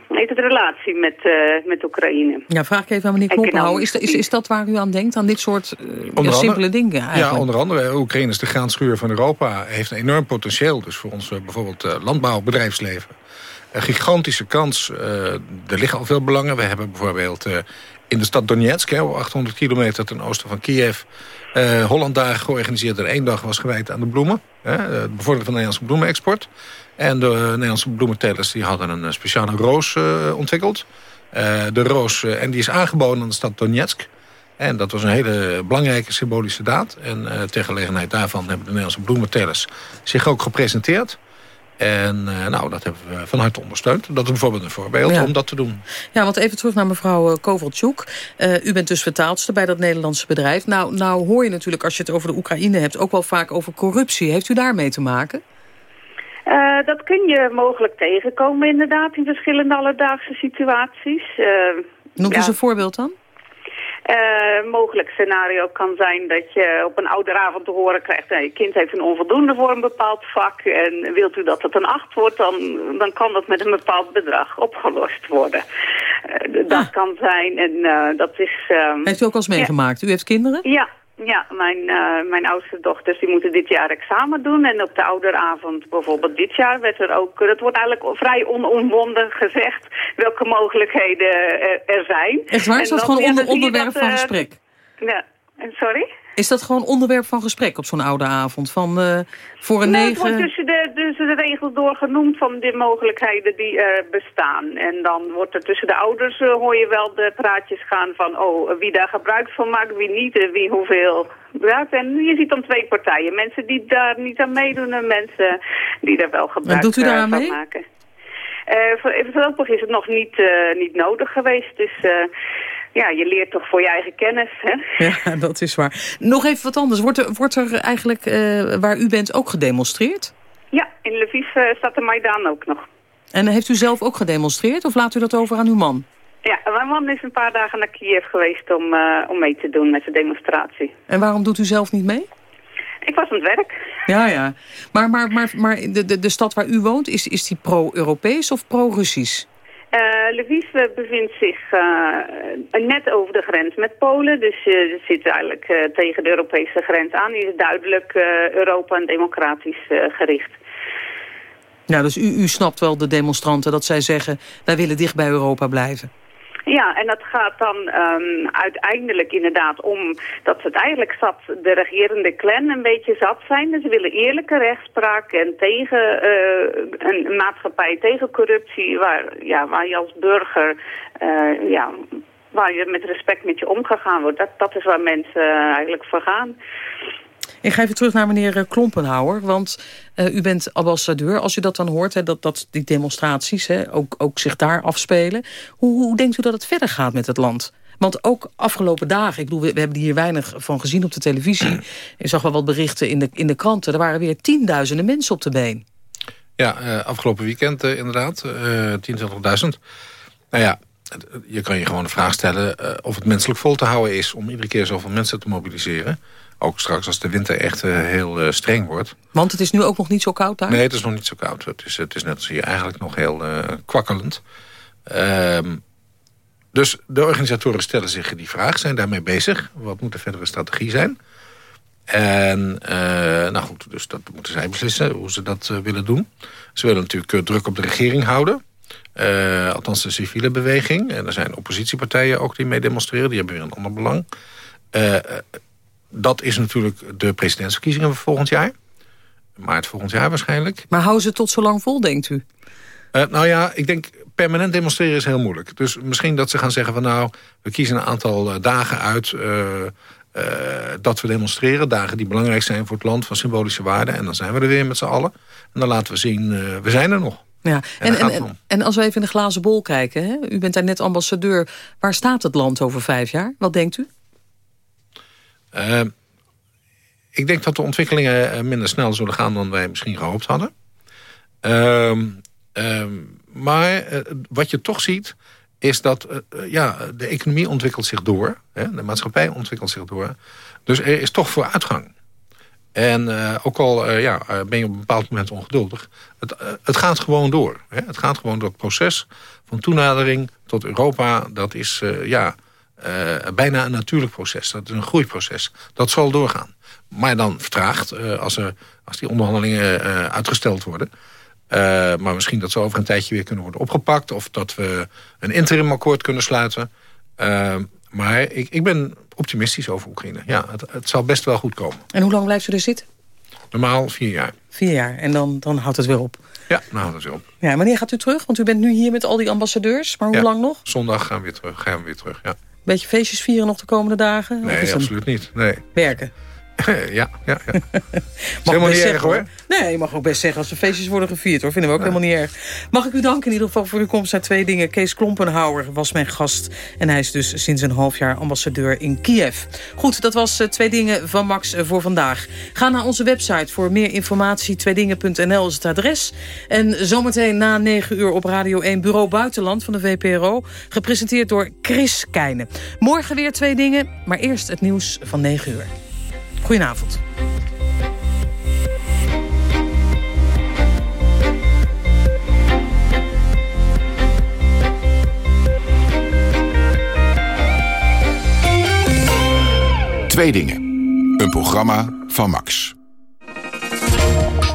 heet het, relatie met met Oekraïne. Ja, vraag ik even aan meneer Kloppenhouwer. Is, is, is dat waar u aan denkt, aan dit soort uh, ja, simpele dingen eigenlijk? Ja, onder andere. Oekraïne is de graanschuur van Europa. Heeft een enorm potentieel. Dus voor ons uh, bijvoorbeeld landbouwbedrijfsleven. Een gigantische kans. er liggen al veel belangen. We hebben bijvoorbeeld in de stad Donetsk, hè, 800 kilometer ten oosten van Kiev... Uh, Holland dagen georganiseerd. Er één dag was gewijd aan de bloemen. Hè, de bevordering van de Nederlandse bloemenexport. En de Nederlandse bloementelers die hadden een speciale roos uh, ontwikkeld. Uh, de roos, uh, en die is aangeboden aan de stad Donetsk. En dat was een hele belangrijke symbolische daad. En uh, ter gelegenheid daarvan hebben de Nederlandse bloementelers zich ook gepresenteerd. En nou, dat hebben we van harte ondersteund. Dat is bijvoorbeeld een voorbeeld ja. om dat te doen. Ja, want even terug naar mevrouw Kovalchuk. u bent dus vertaalster bij dat Nederlandse bedrijf. Nou, nou hoor je natuurlijk als je het over de Oekraïne hebt... ook wel vaak over corruptie. Heeft u daarmee te maken? Uh, dat kun je mogelijk tegenkomen inderdaad in verschillende alledaagse situaties. Uh, Noem eens ja. een voorbeeld dan. Uh, mogelijk scenario kan zijn dat je op een ouderavond te horen krijgt... Nou, je kind heeft een onvoldoende voor een bepaald vak... en wilt u dat het een acht wordt, dan, dan kan dat met een bepaald bedrag opgelost worden. Uh, dat ah. kan zijn en uh, dat is... heeft u ook al eens meegemaakt? Ja. U heeft kinderen? Ja, ja, mijn, uh, mijn oudste dochters die moeten dit jaar examen doen. En op de ouderavond bijvoorbeeld dit jaar werd er ook... Dat wordt eigenlijk vrij onomwonden gezegd welke mogelijkheden er, er zijn. Echt waar? Is dat gewoon onder, onderwerp van gesprek? Ja, sorry? Is dat gewoon onderwerp van gesprek op zo'n oude avond? Van uh, voor een nou, negen... Het wordt tussen de, tussen de regels door genoemd van de mogelijkheden die er bestaan. En dan wordt er tussen de ouders, uh, hoor je wel de praatjes gaan van... oh, wie daar gebruik van maakt, wie niet, wie hoeveel gebruikt. En je ziet dan twee partijen. Mensen die daar niet aan meedoen en mensen die daar wel gebruik doet u daar van mee? maken. Uh, voorlopig is het nog niet, uh, niet nodig geweest. Dus uh, ja, je leert toch voor je eigen kennis. Hè? Ja, dat is waar. Nog even wat anders. Wordt er, wordt er eigenlijk, waar u bent, ook gedemonstreerd? Ja, in Lviv staat de Maidan ook nog. En heeft u zelf ook gedemonstreerd of laat u dat over aan uw man? Ja, mijn man is een paar dagen naar Kiev geweest om, om mee te doen met de demonstratie. En waarom doet u zelf niet mee? Ik was aan het werk. Ja, ja. Maar, maar, maar, maar de, de, de stad waar u woont, is, is die pro-Europees of pro-Russisch? Uh, bevindt zich uh, net over de grens met Polen. Dus je zit eigenlijk tegen de Europese grens aan. Die is duidelijk Europa en democratisch gericht. Ja, dus u, u snapt wel de demonstranten dat zij zeggen... wij willen dicht bij Europa blijven. Ja, en dat gaat dan um, uiteindelijk inderdaad om dat het eigenlijk zat, de regerende clan een beetje zat zijn. Dus ze willen eerlijke rechtspraak en tegen uh, een maatschappij, tegen corruptie, waar, ja, waar je als burger uh, ja, waar je met respect met je omgegaan wordt. Dat, dat is waar mensen uh, eigenlijk voor gaan. Ik ga even terug naar meneer Klompenhouwer, want uh, u bent ambassadeur. Als u dat dan hoort, dat, dat die demonstraties hè, ook, ook zich daar afspelen. Hoe, hoe denkt u dat het verder gaat met het land? Want ook afgelopen dagen, ik bedoel, we, hebben hier weinig van gezien op de televisie. <clears throat> Ik zag wel wat berichten in de, in de kranten. Er waren weer tienduizenden mensen op de been. Ja, uh, afgelopen weekend inderdaad, uh, 10.000, 20.000. Nou ja, je kan je gewoon de vraag stellen of het menselijk vol te houden is... om iedere keer zoveel mensen te mobiliseren. Ook straks als de winter echt uh, heel uh, streng wordt. Want het is nu ook nog niet zo koud daar? Nee, het is nog niet zo koud. Het is, het is net als hier eigenlijk nog heel uh, kwakkelend. Um, dus de organisatoren stellen zich die vraag, zijn daarmee bezig. Wat moet de verdere strategie zijn? En nou goed, dus dat moeten zij beslissen hoe ze dat willen doen. Ze willen natuurlijk druk op de regering houden. althans de civiele beweging. En er zijn oppositiepartijen ook die mee demonstreren. Die hebben weer een ander belang dat is natuurlijk de presidentsverkiezingen van volgend jaar. Maart volgend jaar waarschijnlijk. Maar houden ze tot zo lang vol, denkt u? Uh, nou ja, ik denk permanent demonstreren is heel moeilijk. Dus misschien dat ze gaan zeggen van nou... we kiezen een aantal uh, dagen uit uh, dat we demonstreren. Dagen die belangrijk zijn voor het land van symbolische waarde. En dan zijn we er weer met z'n allen. En dan laten we zien, we zijn er nog. Ja, en, en, en, en, als we even in de glazen bol kijken... Hè? u bent daar net ambassadeur. Waar staat het land over vijf jaar? Wat denkt u? Uh, ik denk dat de ontwikkelingen minder snel zullen gaan dan wij misschien gehoopt hadden. Uh, uh, maar uh, wat je toch ziet, is dat ja, de economie ontwikkelt zich door. Hè, de maatschappij ontwikkelt zich door. Dus er is toch vooruitgang. En ook al ja, ben je op een bepaald moment ongeduldig... het, het gaat gewoon door. Hè. Het gaat gewoon door het proces van toenadering tot Europa. Dat is ja, uh, bijna een natuurlijk proces. Dat is een groeiproces. Dat zal doorgaan. Maar dan vertraagd uh, als, er, als die onderhandelingen uh, uitgesteld worden. maar misschien dat ze over een tijdje weer kunnen worden opgepakt. Of dat we een interimakkoord kunnen sluiten. maar ik, ik ben optimistisch over Oekraïne. Ja, het, het zal best wel goed komen. En hoe lang blijft u er zitten? Normaal vier jaar. Vier jaar. En dan, dan houdt het weer op. Ja, dan houdt het weer op. Ja, wanneer gaat u terug? Want u bent nu hier met al die ambassadeurs. Maar hoe ja, lang nog? Zondag gaan we weer terug. Gaan we weer terug ja. Beetje feestjes vieren nog de komende dagen? Nee, absoluut niet. Nee. Werken? <laughs> ja, ja, ja. <laughs> helemaal niet erg hoor. Nee, je mag ook best zeggen als er feestjes worden gevierd hoor. Vinden we ook helemaal niet erg. Mag ik u danken in ieder geval voor uw komst naar twee dingen. Kees Klompenhouwer was mijn gast. En hij is dus sinds een half jaar ambassadeur in Kiev. Goed, dat was uh, Twee Dingen van Max uh, voor vandaag. Ga naar onze website voor meer informatie. Tweedingen.nl is het adres. En zometeen na 9 uur op Radio 1 Bureau Buitenland van de VPRO. Gepresenteerd door Chris Keijnen. Morgen weer Twee Dingen, maar eerst het nieuws van 9 uur. Goedenavond. Twee dingen. Een programma van Max.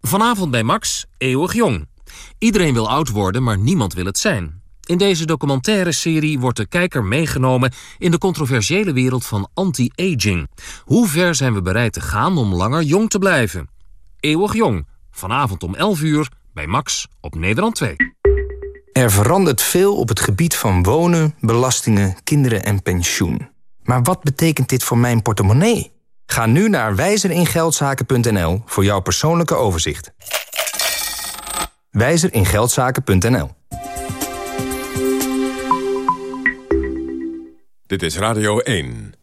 Vanavond bij Max, eeuwig jong. Iedereen wil oud worden, maar niemand wil het zijn. In deze documentaire serie wordt de kijker meegenomen in de controversiële wereld van anti-aging. Hoe ver zijn we bereid te gaan om langer jong te blijven? Eeuwig jong, vanavond om 11 uur bij Max op Nederland 2. Er verandert veel op het gebied van wonen, belastingen, kinderen en pensioen. Maar wat betekent dit voor mijn portemonnee? Ga nu naar wijzeringeldzaken.nl voor jouw persoonlijke overzicht. Wijzeringeldzaken.nl Dit is Radio 1.